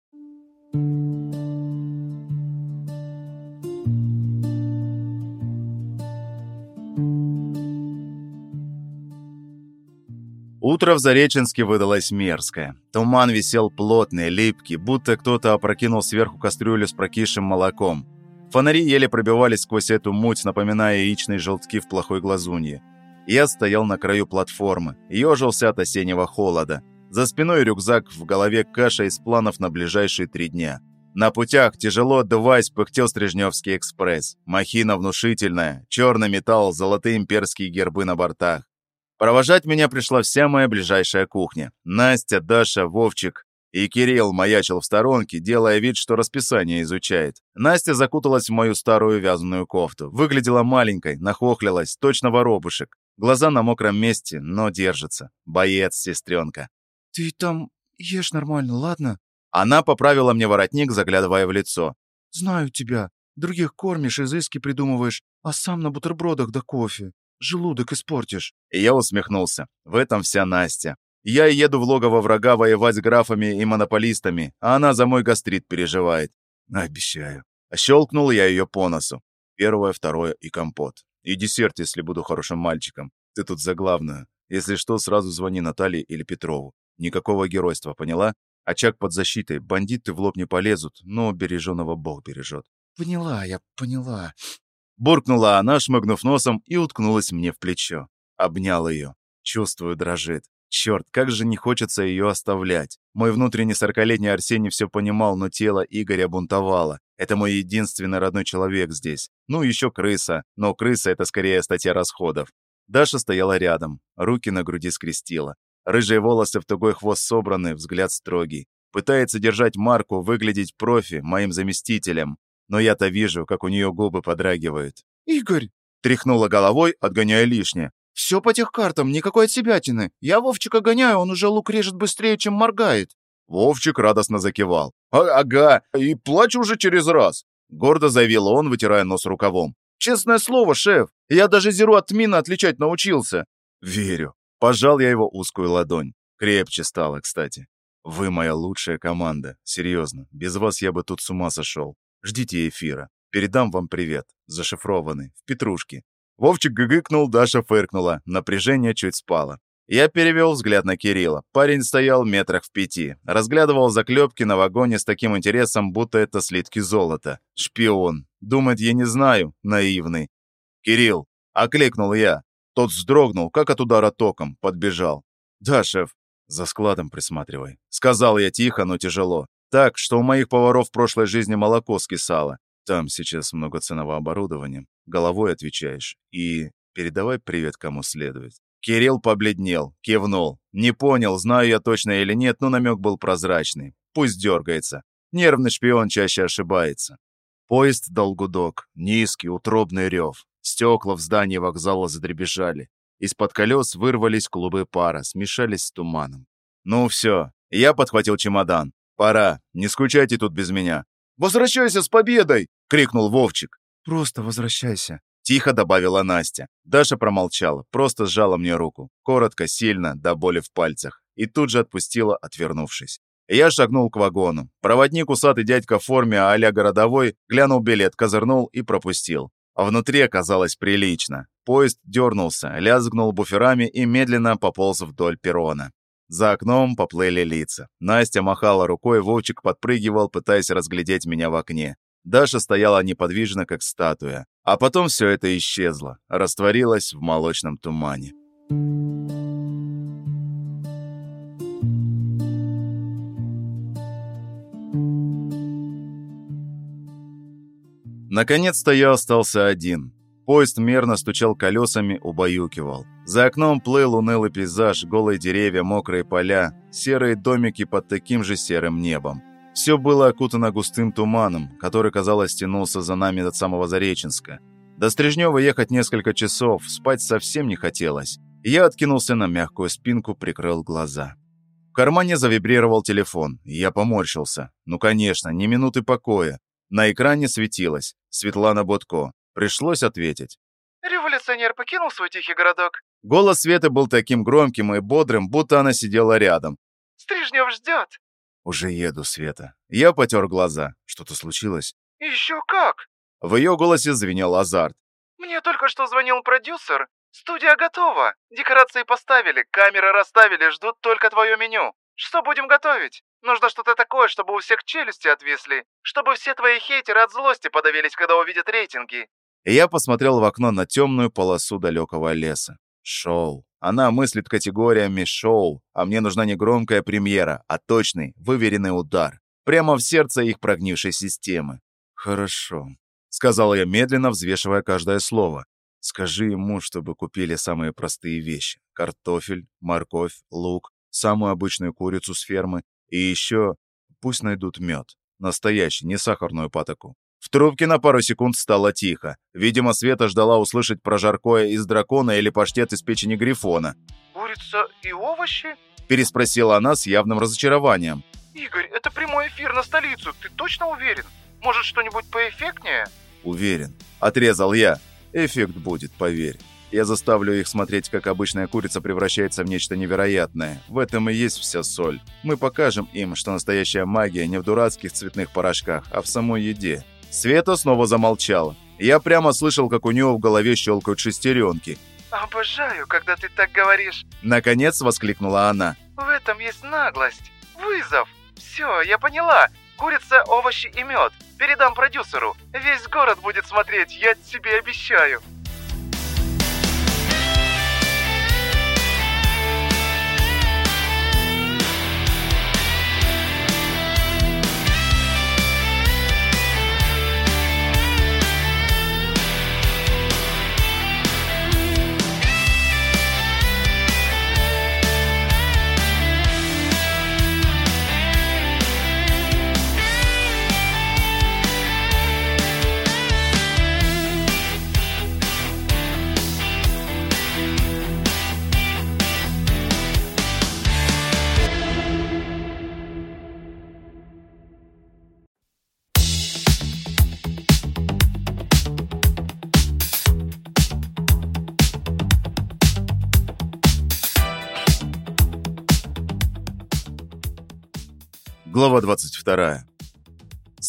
Утро в Зареченске выдалось мерзкое. Туман висел плотный, липкий, будто кто-то опрокинул сверху кастрюлю с прокисшим молоком. Фонари еле пробивались сквозь эту муть, напоминая яичные желтки в плохой глазунье. Я стоял на краю платформы, ежился от осеннего холода. За спиной рюкзак, в голове каша из планов на ближайшие три дня. На путях, тяжело отдуваясь, пыхтел Стрижневский экспресс. Махина внушительная, черный металл, золотые имперские гербы на бортах. Провожать меня пришла вся моя ближайшая кухня. Настя, Даша, Вовчик и Кирилл маячил в сторонке, делая вид, что расписание изучает. Настя закуталась в мою старую вязаную кофту. Выглядела маленькой, нахохлилась, точно воробушек. Глаза на мокром месте, но держится. Боец, сестренка. «Ты там ешь нормально, ладно?» Она поправила мне воротник, заглядывая в лицо. «Знаю тебя. Других кормишь, изыски придумываешь, а сам на бутербродах да кофе. Желудок испортишь». И я усмехнулся. В этом вся Настя. Я еду в логово врага воевать с графами и монополистами, а она за мой гастрит переживает. Обещаю. Щелкнул я ее по носу. Первое, второе и компот. И десерт, если буду хорошим мальчиком. Ты тут за главную. Если что, сразу звони Наталье или Петрову. Никакого геройства, поняла? Очаг под защитой, бандиты в лоб не полезут, но береженого Бог бережет. «Поняла я, поняла». Буркнула она, шмыгнув носом, и уткнулась мне в плечо. Обнял ее. Чувствую, дрожит. Черт, как же не хочется ее оставлять. Мой внутренний сорокалетний Арсений все понимал, но тело Игоря бунтовало. Это мой единственный родной человек здесь. Ну, еще крыса. Но крыса — это скорее статья расходов. Даша стояла рядом, руки на груди скрестила. Рыжие волосы в тугой хвост собраны, взгляд строгий. Пытается держать марку, выглядеть профи, моим заместителем. Но я-то вижу, как у нее губы подрагивают. «Игорь!» — тряхнула головой, отгоняя лишнее. «Все по тех картам, никакой отсебятины. Я Вовчика гоняю, он уже лук режет быстрее, чем моргает». Вовчик радостно закивал. А «Ага, и плачу уже через раз», — гордо заявил он, вытирая нос рукавом. «Честное слово, шеф, я даже зеру от мина отличать научился». «Верю». Пожал я его узкую ладонь. Крепче стало, кстати. Вы моя лучшая команда. Серьезно. Без вас я бы тут с ума сошел. Ждите эфира. Передам вам привет. Зашифрованный. В петрушке. Вовчик гыгыкнул, Даша фыркнула. Напряжение чуть спало. Я перевел взгляд на Кирилла. Парень стоял метрах в пяти. Разглядывал заклепки на вагоне с таким интересом, будто это слитки золота. Шпион. Думает, я не знаю. Наивный. «Кирилл!» — окликнул я. Тот вздрогнул, как от удара током, подбежал. «Да, шеф, за складом присматривай», — сказал я тихо, но тяжело. Так, что у моих поваров в прошлой жизни молоко скисало. Там сейчас много ценного оборудования. Головой отвечаешь. И передавай привет кому следует. Кирилл побледнел, кивнул. Не понял, знаю я точно или нет, но намек был прозрачный. Пусть дергается. Нервный шпион чаще ошибается. Поезд дал гудок, низкий, утробный рев. Стекла в здании вокзала задребежали. Из-под колес вырвались клубы пара, смешались с туманом. «Ну все, я подхватил чемодан. Пора, не скучайте тут без меня». «Возвращайся с победой!» — крикнул Вовчик. «Просто возвращайся», — тихо добавила Настя. Даша промолчала, просто сжала мне руку. Коротко, сильно, до боли в пальцах. И тут же отпустила, отвернувшись. Я шагнул к вагону. Проводник, усатый дядька в форме а-ля городовой, глянул билет, козырнул и пропустил. А внутри оказалось прилично. Поезд дернулся, лязгнул буферами и медленно пополз вдоль перрона. За окном поплыли лица. Настя махала рукой, Вовчик подпрыгивал, пытаясь разглядеть меня в окне. Даша стояла неподвижно, как статуя. А потом все это исчезло, растворилось в молочном тумане. Наконец-то я остался один. Поезд мерно стучал колесами, убаюкивал. За окном плыл унылый пейзаж, голые деревья, мокрые поля, серые домики под таким же серым небом. Все было окутано густым туманом, который, казалось, тянулся за нами от самого Зареченска. До Стрижнева ехать несколько часов, спать совсем не хотелось. Я откинулся на мягкую спинку, прикрыл глаза. В кармане завибрировал телефон, и я поморщился. Ну, конечно, не минуты покоя. На экране светилось. Светлана Бодко. Пришлось ответить. «Революционер покинул свой тихий городок?» Голос Светы был таким громким и бодрым, будто она сидела рядом. «Стрижнев ждет». «Уже еду, Света». Я потер глаза. Что-то случилось? «Еще как!» В ее голосе звенел азарт. «Мне только что звонил продюсер. Студия готова. Декорации поставили, камеры расставили, ждут только твое меню. Что будем готовить? Нужно что-то такое, чтобы у всех челюсти отвисли, чтобы все твои хейтеры от злости подавились, когда увидят рейтинги. Я посмотрел в окно на темную полосу далекого леса. Шоу. Она мыслит категориями шоу, а мне нужна не громкая премьера, а точный, выверенный удар. Прямо в сердце их прогнившей системы. «Хорошо», — сказал я медленно, взвешивая каждое слово. «Скажи ему, чтобы купили самые простые вещи. Картофель, морковь, лук, самую обычную курицу с фермы и еще пусть найдут мед. Настоящий, не сахарную патоку. В трубке на пару секунд стало тихо. Видимо, Света ждала услышать про жаркое из дракона или паштет из печени грифона. «Курица и овощи?» Переспросила она с явным разочарованием. «Игорь, это прямой эфир на столицу, ты точно уверен? Может, что-нибудь поэффектнее?» «Уверен». Отрезал я. Эффект будет, поверь. Я заставлю их смотреть, как обычная курица превращается в нечто невероятное. В этом и есть вся соль. Мы покажем им, что настоящая магия не в дурацких цветных порошках, а в самой еде. Света снова замолчала. Я прямо слышал, как у нее в голове щелкают шестеренки. «Обожаю, когда ты так говоришь!» Наконец воскликнула она. «В этом есть наглость, вызов. Все, я поняла. Курица, овощи и мед. Передам продюсеру. Весь город будет смотреть, я тебе обещаю!»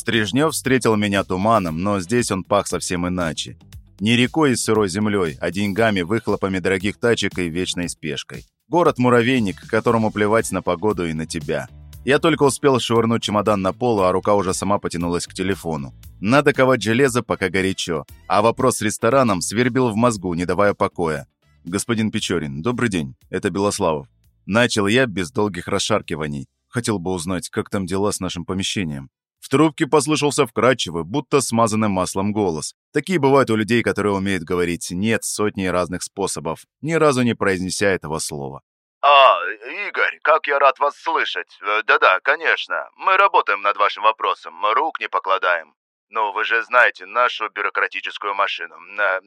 Стрижнев встретил меня туманом, но здесь он пах совсем иначе. Не рекой и сырой землей, а деньгами, выхлопами дорогих тачек и вечной спешкой. Город-муравейник, которому плевать на погоду и на тебя. Я только успел швырнуть чемодан на пол, а рука уже сама потянулась к телефону. Надо ковать железо, пока горячо. А вопрос с рестораном свербил в мозгу, не давая покоя. «Господин Печорин, добрый день. Это Белославов». Начал я без долгих расшаркиваний. Хотел бы узнать, как там дела с нашим помещением». В трубке послышался вкрадчивый, будто смазанным маслом голос. Такие бывают у людей, которые умеют говорить «нет» сотни разных способов, ни разу не произнеся этого слова. «А, Игорь, как я рад вас слышать. Э, да-да, конечно. Мы работаем над вашим вопросом, рук не покладаем. Ну, вы же знаете нашу бюрократическую машину.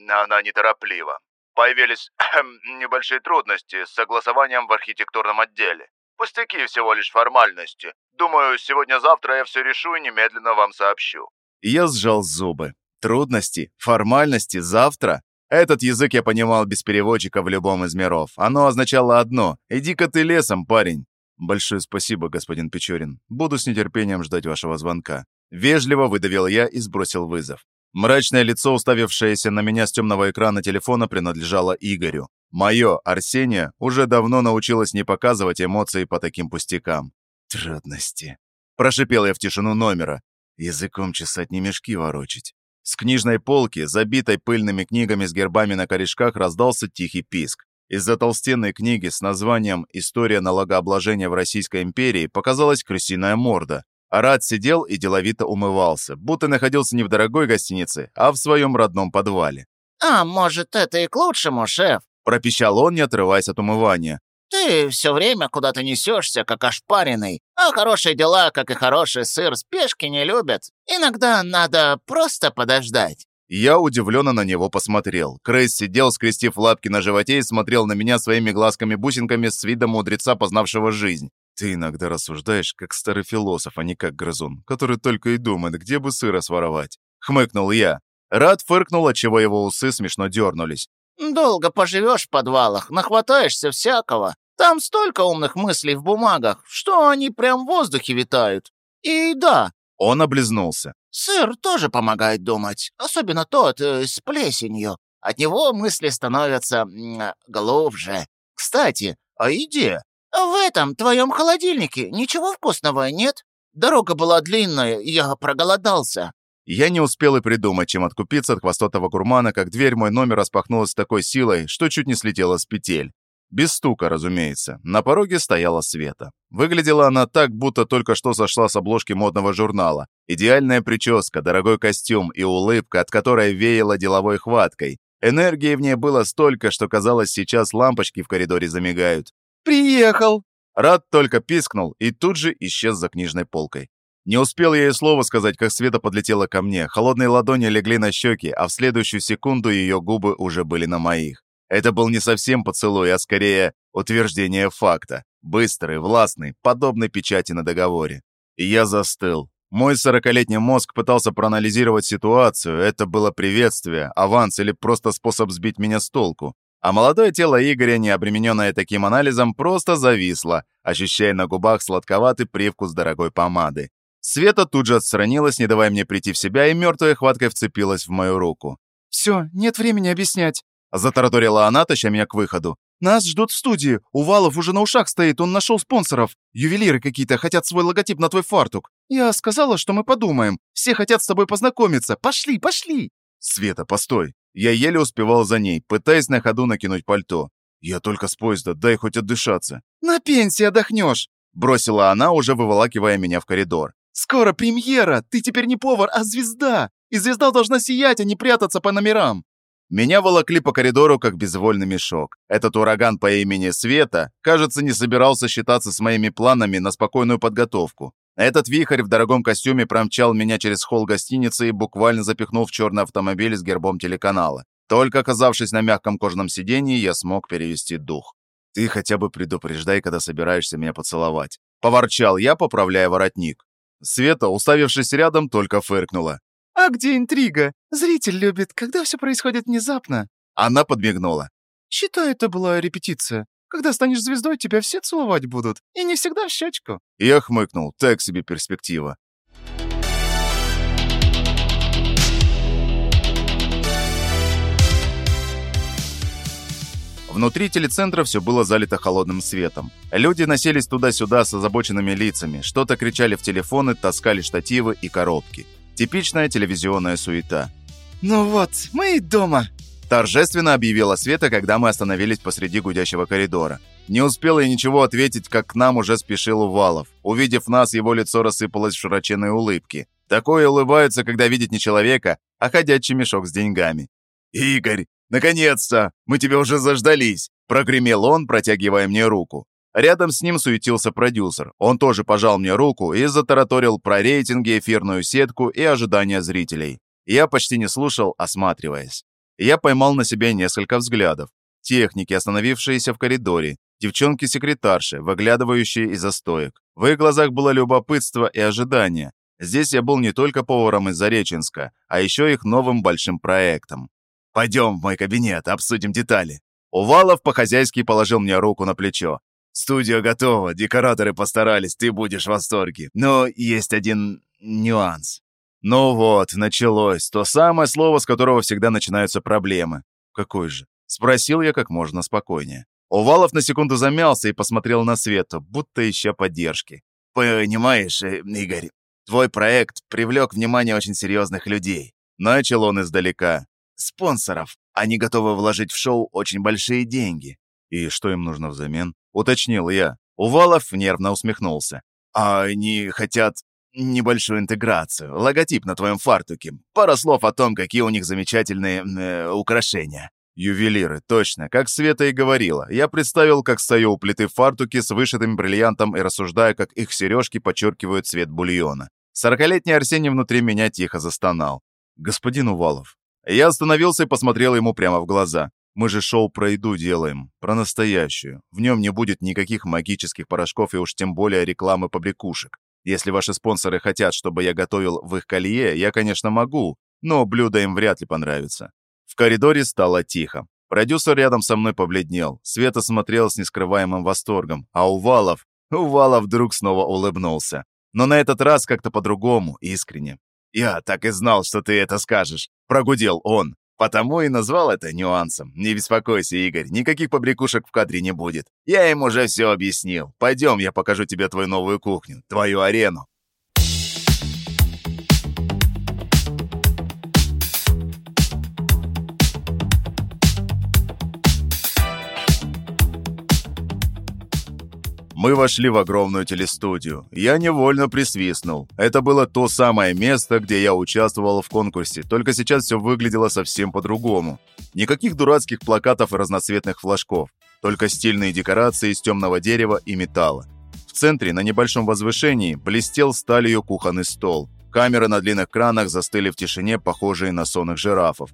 Она нетороплива. Появились небольшие трудности с согласованием в архитектурном отделе. Пустяки всего лишь формальности. Думаю, сегодня-завтра я все решу и немедленно вам сообщу». Я сжал зубы. Трудности, формальности, завтра? Этот язык я понимал без переводчика в любом из миров. Оно означало одно «иди-ка ты лесом, парень». «Большое спасибо, господин Печорин. Буду с нетерпением ждать вашего звонка». Вежливо выдавил я и сбросил вызов. Мрачное лицо, уставившееся на меня с темного экрана телефона, принадлежало Игорю. Мое, Арсения, уже давно научилась не показывать эмоции по таким пустякам. Трудности. Прошипел я в тишину номера. Языком чесать не мешки ворочить. С книжной полки, забитой пыльными книгами с гербами на корешках, раздался тихий писк. Из-за толстенной книги с названием «История налогообложения в Российской империи» показалась крысиная морда. Арат сидел и деловито умывался, будто находился не в дорогой гостинице, а в своем родном подвале. «А может, это и к лучшему, шеф?» Пропищал он, не отрываясь от умывания. «Ты все время куда-то несешься, как ошпаренный, а хорошие дела, как и хороший сыр, спешки не любят. Иногда надо просто подождать». Я удивленно на него посмотрел. Крейс сидел, скрестив лапки на животе и смотрел на меня своими глазками-бусинками с видом мудреца, познавшего жизнь. «Ты иногда рассуждаешь, как старый философ, а не как грызун, который только и думает, где бы сыра своровать». Хмыкнул я. Рад фыркнул, отчего его усы смешно дернулись. Долго поживешь в подвалах, нахватаешься всякого. Там столько умных мыслей в бумагах, что они прям в воздухе витают. И да...» Он облизнулся. «Сыр тоже помогает думать, особенно тот э, с плесенью. От него мысли становятся м, глубже. Кстати, о еде. В этом твоем холодильнике ничего вкусного нет? Дорога была длинная, я проголодался. Я не успел и придумать, чем откупиться от хвостатого гурмана, как дверь мой номер распахнулась с такой силой, что чуть не слетела с петель. Без стука, разумеется. На пороге стояла Света. Выглядела она так, будто только что сошла с обложки модного журнала. Идеальная прическа, дорогой костюм и улыбка, от которой веяло деловой хваткой. Энергии в ней было столько, что казалось, сейчас лампочки в коридоре замигают. «Приехал!» Рад только пискнул и тут же исчез за книжной полкой. Не успел я ей слова сказать, как Света подлетела ко мне. Холодные ладони легли на щеки, а в следующую секунду ее губы уже были на моих. Это был не совсем поцелуй, а скорее утверждение факта. Быстрый, властный, подобный печати на договоре. И я застыл. Мой сорокалетний мозг пытался проанализировать ситуацию. Это было приветствие, аванс или просто способ сбить меня с толку. А молодое тело Игоря, не обремененное таким анализом, просто зависло, ощущая на губах сладковатый привкус дорогой помады. Света тут же отстранилась, не давая мне прийти в себя, и мертвой хваткой вцепилась в мою руку. «Все, нет времени объяснять», — затараторила она, таща меня к выходу. «Нас ждут в студии. Увалов уже на ушах стоит, он нашел спонсоров. Ювелиры какие-то хотят свой логотип на твой фартук. Я сказала, что мы подумаем. Все хотят с тобой познакомиться. Пошли, пошли!» «Света, постой!» Я еле успевал за ней, пытаясь на ходу накинуть пальто. «Я только с поезда, дай хоть отдышаться». «На пенсии отдохнешь!» Бросила она, уже выволакивая меня в коридор. Скоро премьера! Ты теперь не повар, а звезда! И звезда должна сиять, а не прятаться по номерам!» Меня волокли по коридору, как безвольный мешок. Этот ураган по имени Света, кажется, не собирался считаться с моими планами на спокойную подготовку. Этот вихрь в дорогом костюме промчал меня через холл гостиницы и буквально запихнул в черный автомобиль с гербом телеканала. Только оказавшись на мягком кожаном сиденье, я смог перевести дух. «Ты хотя бы предупреждай, когда собираешься меня поцеловать». Поворчал я, поправляя воротник. Света, уставившись рядом, только фыркнула. «А где интрига? Зритель любит, когда все происходит внезапно». Она подмигнула. «Считай, это была репетиция. Когда станешь звездой, тебя все целовать будут. И не всегда в щечку». Я хмыкнул. Так себе перспектива. Внутри телецентра все было залито холодным светом. Люди носились туда-сюда с озабоченными лицами, что-то кричали в телефоны, таскали штативы и коробки. Типичная телевизионная суета. «Ну вот, мы и дома!» Торжественно объявила Света, когда мы остановились посреди гудящего коридора. Не успел я ничего ответить, как к нам уже спешил Увалов. Увидев нас, его лицо рассыпалось в широченные улыбки. Такое улыбается, когда видит не человека, а ходячий мешок с деньгами. «Игорь, наконец-то! Мы тебя уже заждались!» Прогремел он, протягивая мне руку. Рядом с ним суетился продюсер. Он тоже пожал мне руку и затараторил про рейтинги, эфирную сетку и ожидания зрителей. Я почти не слушал, осматриваясь. Я поймал на себе несколько взглядов. Техники, остановившиеся в коридоре, девчонки-секретарши, выглядывающие из-за стоек. В их глазах было любопытство и ожидание. Здесь я был не только поваром из Зареченска, а еще их новым большим проектом. «Пойдем в мой кабинет, обсудим детали». Увалов по-хозяйски положил мне руку на плечо. «Студия готова, декораторы постарались, ты будешь в восторге. Но есть один нюанс». Ну вот, началось. То самое слово, с которого всегда начинаются проблемы. «Какой же?» — спросил я как можно спокойнее. Увалов на секунду замялся и посмотрел на Свету, будто ища поддержки. «Понимаешь, э, Игорь, твой проект привлек внимание очень серьезных людей». Начал он издалека спонсоров. Они готовы вложить в шоу очень большие деньги. И что им нужно взамен? Уточнил я. Увалов нервно усмехнулся. А они хотят небольшую интеграцию, логотип на твоем фартуке, пара слов о том, какие у них замечательные э, украшения. Ювелиры, точно, как Света и говорила. Я представил, как стою у плиты фартуки с вышитым бриллиантом и рассуждаю, как их сережки подчеркивают цвет бульона. Сорокалетний Арсений внутри меня тихо застонал. «Господин Увалов, я остановился и посмотрел ему прямо в глаза. «Мы же шоу про еду делаем, про настоящую. В нем не будет никаких магических порошков и уж тем более рекламы побрякушек. Если ваши спонсоры хотят, чтобы я готовил в их колье, я, конечно, могу, но блюдо им вряд ли понравится». В коридоре стало тихо. Продюсер рядом со мной побледнел. Света смотрел с нескрываемым восторгом, а Увалов... Увалов вдруг снова улыбнулся. Но на этот раз как-то по-другому, искренне. «Я так и знал, что ты это скажешь», — прогудел он. Потому и назвал это нюансом. Не беспокойся, Игорь, никаких побрякушек в кадре не будет. Я им уже все объяснил. Пойдем, я покажу тебе твою новую кухню, твою арену. Мы вошли в огромную телестудию. Я невольно присвистнул. Это было то самое место, где я участвовал в конкурсе, только сейчас все выглядело совсем по-другому. Никаких дурацких плакатов и разноцветных флажков, только стильные декорации из темного дерева и металла. В центре, на небольшом возвышении, блестел сталью кухонный стол. Камеры на длинных кранах застыли в тишине, похожие на сонных жирафов.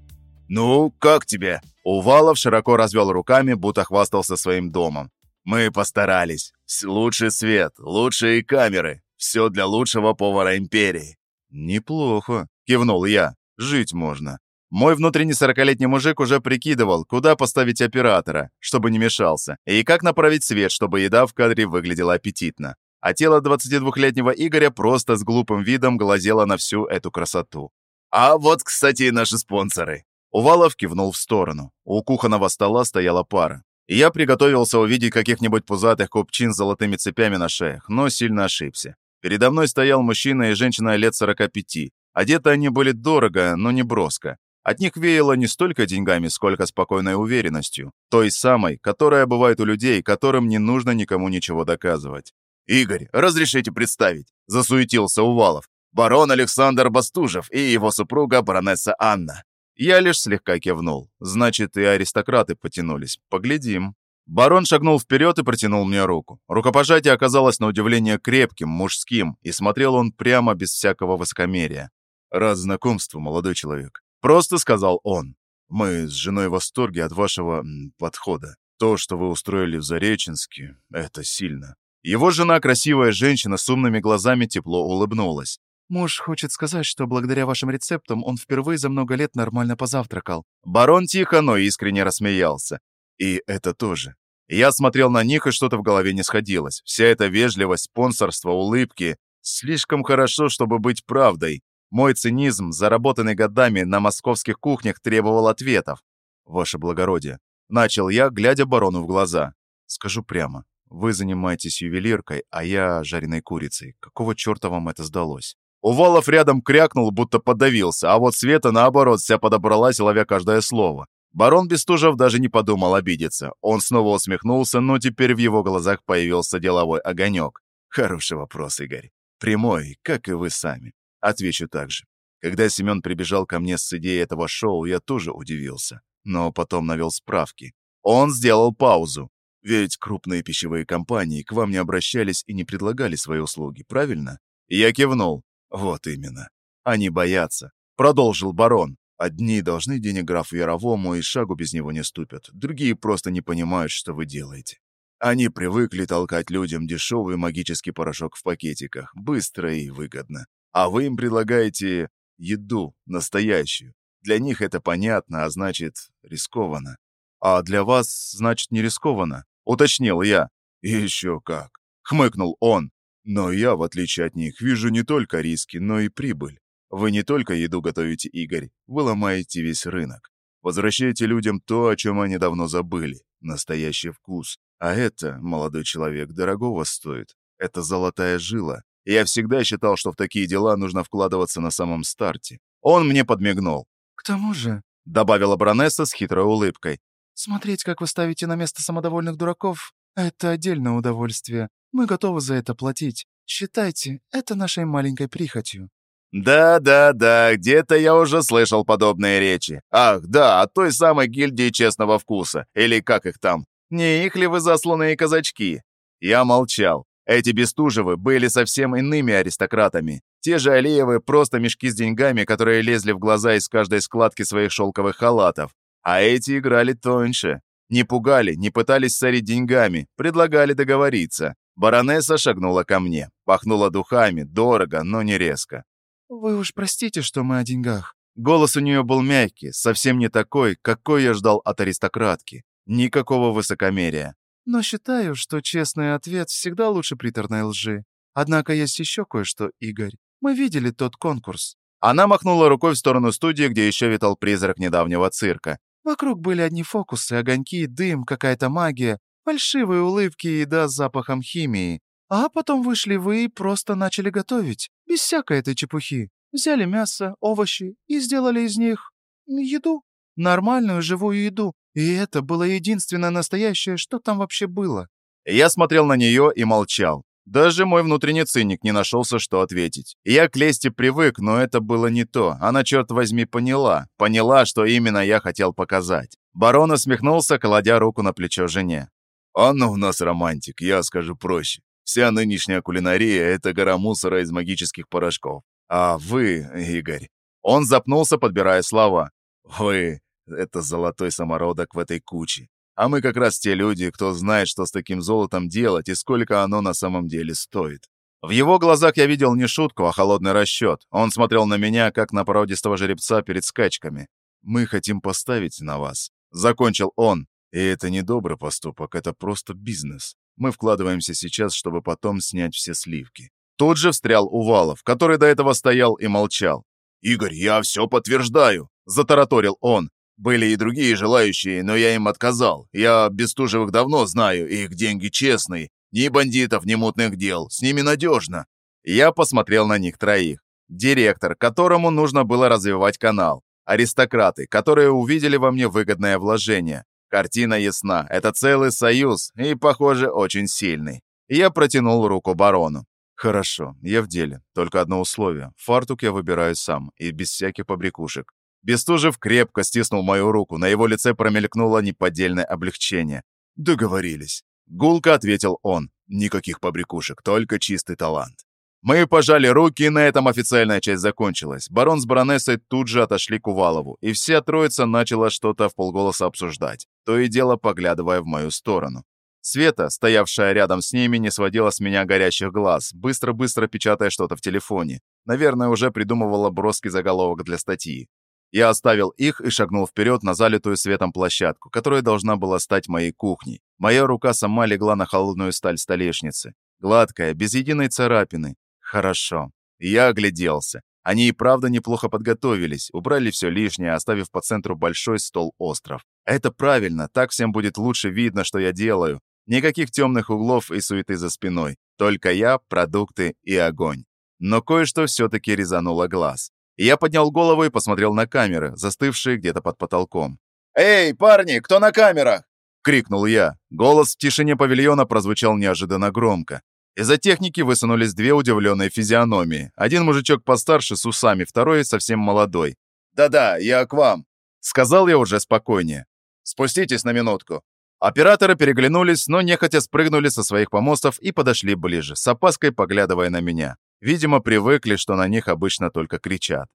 «Ну, как тебе?» Увалов широко развел руками, будто хвастался своим домом. Мы постарались. Лучший свет, лучшие камеры. Все для лучшего повара империи. Неплохо, кивнул я. Жить можно. Мой внутренний сорокалетний мужик уже прикидывал, куда поставить оператора, чтобы не мешался, и как направить свет, чтобы еда в кадре выглядела аппетитно. А тело 22-летнего Игоря просто с глупым видом глазело на всю эту красоту. А вот, кстати, и наши спонсоры. Увалов кивнул в сторону. У кухонного стола стояла пара и я приготовился увидеть каких-нибудь пузатых купчин с золотыми цепями на шеях, но сильно ошибся. Передо мной стоял мужчина и женщина лет 45. Одеты они были дорого, но не броско. От них веяло не столько деньгами, сколько спокойной уверенностью. Той самой, которая бывает у людей, которым не нужно никому ничего доказывать. «Игорь, разрешите представить?» – засуетился Увалов. «Барон Александр Бастужев и его супруга баронесса Анна. Я лишь слегка кивнул. Значит, и аристократы потянулись. Поглядим. Барон шагнул вперед и протянул мне руку. Рукопожатие оказалось на удивление крепким, мужским, и смотрел он прямо без всякого высокомерия. «Рад знакомству, молодой человек», — просто сказал он. «Мы с женой в восторге от вашего подхода. То, что вы устроили в Зареченске, это сильно». Его жена, красивая женщина с умными глазами, тепло улыбнулась. Муж хочет сказать, что благодаря вашим рецептам он впервые за много лет нормально позавтракал. Барон тихо, но искренне рассмеялся. И это тоже. Я смотрел на них, и что-то в голове не сходилось. Вся эта вежливость, спонсорство, улыбки. Слишком хорошо, чтобы быть правдой. Мой цинизм, заработанный годами на московских кухнях, требовал ответов. «Ваше благородие», — начал я, глядя барону в глаза. «Скажу прямо, вы занимаетесь ювелиркой, а я жареной курицей. Какого черта вам это сдалось?» Увалов рядом крякнул, будто подавился, а вот Света, наоборот, вся подобралась, ловя каждое слово. Барон Бестужев даже не подумал обидеться. Он снова усмехнулся, но теперь в его глазах появился деловой огонек. Хороший вопрос, Игорь. Прямой, как и вы сами. Отвечу так же. Когда Семен прибежал ко мне с идеей этого шоу, я тоже удивился. Но потом навел справки. Он сделал паузу. Ведь крупные пищевые компании к вам не обращались и не предлагали свои услуги, правильно? Я кивнул. «Вот именно. Они боятся», — продолжил барон. «Одни должны денег графу Яровому и шагу без него не ступят, другие просто не понимают, что вы делаете. Они привыкли толкать людям дешевый магический порошок в пакетиках, быстро и выгодно. А вы им предлагаете еду, настоящую. Для них это понятно, а значит, рискованно. А для вас, значит, не рискованно, уточнил я. еще как, хмыкнул он. Но я, в отличие от них, вижу не только риски, но и прибыль. Вы не только еду готовите, Игорь, вы ломаете весь рынок. Возвращаете людям то, о чем они давно забыли. Настоящий вкус. А это, молодой человек, дорогого стоит. Это золотая жила. я всегда считал, что в такие дела нужно вкладываться на самом старте. Он мне подмигнул. «К тому же», — добавила баронесса с хитрой улыбкой, «смотреть, как вы ставите на место самодовольных дураков, это отдельное удовольствие. Мы готовы за это платить. Считайте, это нашей маленькой прихотью». «Да-да-да, где-то я уже слышал подобные речи. Ах, да, от той самой гильдии честного вкуса, или как их там. Не их ли вы засланные казачки?» Я молчал. Эти Бестужевы были совсем иными аристократами. Те же Алиевы просто мешки с деньгами, которые лезли в глаза из каждой складки своих шелковых халатов. А эти играли тоньше. Не пугали, не пытались сорить деньгами, предлагали договориться. Баронесса шагнула ко мне, пахнула духами, дорого, но не резко. «Вы уж простите, что мы о деньгах». Голос у нее был мягкий, совсем не такой, какой я ждал от аристократки. Никакого высокомерия. «Но считаю, что честный ответ всегда лучше приторной лжи. Однако есть еще кое-что, Игорь. Мы видели тот конкурс. Она махнула рукой в сторону студии, где еще витал призрак недавнего цирка. Вокруг были одни фокусы, огоньки, дым, какая-то магия, фальшивые улыбки и еда с запахом химии. А потом вышли вы и просто начали готовить, без всякой этой чепухи. Взяли мясо, овощи и сделали из них еду. Нормальную живую еду. И это было единственное настоящее, что там вообще было. Я смотрел на нее и молчал. Даже мой внутренний циник не нашелся, что ответить. Я к Лесте привык, но это было не то. Она, черт возьми, поняла. Поняла, что именно я хотел показать. Барон усмехнулся, кладя руку на плечо жене. «Он у нас романтик, я скажу проще. Вся нынешняя кулинария — это гора мусора из магических порошков. А вы, Игорь...» Он запнулся, подбирая слова. «Вы — это золотой самородок в этой куче. А мы как раз те люди, кто знает, что с таким золотом делать и сколько оно на самом деле стоит. В его глазах я видел не шутку, а холодный расчет. Он смотрел на меня, как на породистого жеребца перед скачками. «Мы хотим поставить на вас», — закончил он. «И это не добрый поступок, это просто бизнес. Мы вкладываемся сейчас, чтобы потом снять все сливки». Тут же встрял Увалов, который до этого стоял и молчал. «Игорь, я все подтверждаю», — затараторил он. Были и другие желающие, но я им отказал. Я Бестужевых давно знаю, их деньги честные. Ни бандитов, ни мутных дел. С ними надежно. Я посмотрел на них троих. Директор, которому нужно было развивать канал. Аристократы, которые увидели во мне выгодное вложение. Картина ясна. Это целый союз, и, похоже, очень сильный. Я протянул руку барону. «Хорошо, я в деле. Только одно условие. Фартук я выбираю сам, и без всяких побрякушек. Бестужев крепко стиснул мою руку, на его лице промелькнуло неподдельное облегчение. «Договорились», — гулко ответил он. «Никаких побрякушек, только чистый талант». Мы пожали руки, и на этом официальная часть закончилась. Барон с баронессой тут же отошли к Увалову, и вся троица начала что-то в полголоса обсуждать, то и дело поглядывая в мою сторону. Света, стоявшая рядом с ними, не сводила с меня горящих глаз, быстро-быстро печатая что-то в телефоне. Наверное, уже придумывала броский заголовок для статьи. Я оставил их и шагнул вперед на залитую светом площадку, которая должна была стать моей кухней. Моя рука сама легла на холодную сталь столешницы. Гладкая, без единой царапины. Хорошо. Я огляделся. Они и правда неплохо подготовились, убрали все лишнее, оставив по центру большой стол-остров. Это правильно, так всем будет лучше видно, что я делаю. Никаких темных углов и суеты за спиной. Только я, продукты и огонь. Но кое-что все-таки резануло глаз. Я поднял голову и посмотрел на камеры, застывшие где-то под потолком. «Эй, парни, кто на камерах?» — крикнул я. Голос в тишине павильона прозвучал неожиданно громко. Из-за техники высунулись две удивленные физиономии. Один мужичок постарше с усами, второй совсем молодой. «Да-да, я к вам», — сказал я уже спокойнее. «Спуститесь на минутку». Операторы переглянулись, но нехотя спрыгнули со своих помостов и подошли ближе, с опаской поглядывая на меня. Видимо, привыкли, что на них обычно только кричат.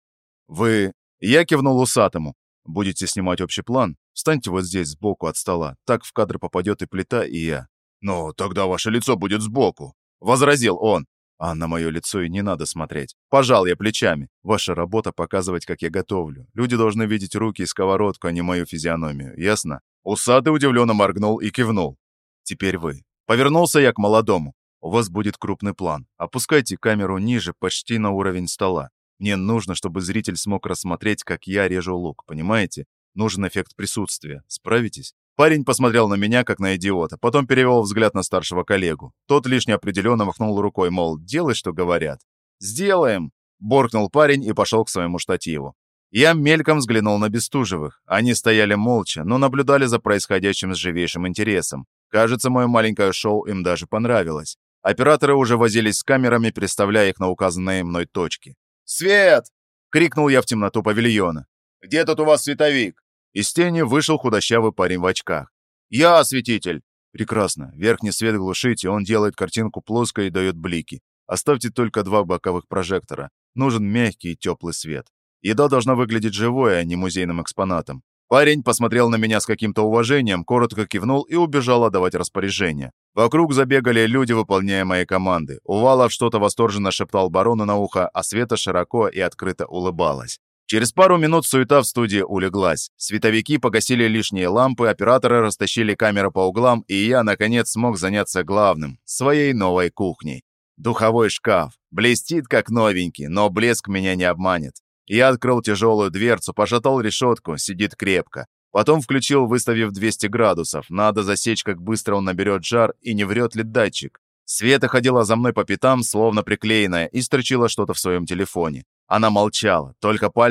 «Вы...» Я кивнул усатому. «Будете снимать общий план? Встаньте вот здесь, сбоку от стола. Так в кадр попадет и плита, и я». «Ну, тогда ваше лицо будет сбоку», — возразил он. «А на мое лицо и не надо смотреть. Пожал я плечами. Ваша работа — показывать, как я готовлю. Люди должны видеть руки и сковородку, а не мою физиономию. Ясно?» Усатый удивленно моргнул и кивнул. «Теперь вы». Повернулся я к молодому. У вас будет крупный план. Опускайте камеру ниже, почти на уровень стола. Мне нужно, чтобы зритель смог рассмотреть, как я режу лук, понимаете? Нужен эффект присутствия. Справитесь?» Парень посмотрел на меня, как на идиота, потом перевел взгляд на старшего коллегу. Тот лишь неопределенно махнул рукой, мол, делай, что говорят. «Сделаем!» – боркнул парень и пошел к своему штативу. Я мельком взглянул на Бестужевых. Они стояли молча, но наблюдали за происходящим с живейшим интересом. Кажется, мое маленькое шоу им даже понравилось. Операторы уже возились с камерами, переставляя их на указанные мной точки. «Свет!» — крикнул я в темноту павильона. «Где тут у вас световик?» Из тени вышел худощавый парень в очках. «Я осветитель!» «Прекрасно. Верхний свет глушите, он делает картинку плоской и дает блики. Оставьте только два боковых прожектора. Нужен мягкий и теплый свет. Еда должна выглядеть живой, а не музейным экспонатом. Парень посмотрел на меня с каким-то уважением, коротко кивнул и убежал отдавать распоряжение. Вокруг забегали люди, выполняя мои команды. Увалов что-то восторженно шептал барону на ухо, а Света широко и открыто улыбалась. Через пару минут суета в студии улеглась. Световики погасили лишние лампы, операторы растащили камеры по углам, и я, наконец, смог заняться главным – своей новой кухней. Духовой шкаф. Блестит, как новенький, но блеск меня не обманет. Я открыл тяжелую дверцу, пошатал решетку, сидит крепко. Потом включил, выставив 200 градусов. Надо засечь, как быстро он наберет жар и не врет ли датчик. Света ходила за мной по пятам, словно приклеенная, и строчила что-то в своем телефоне. Она молчала, только пальцы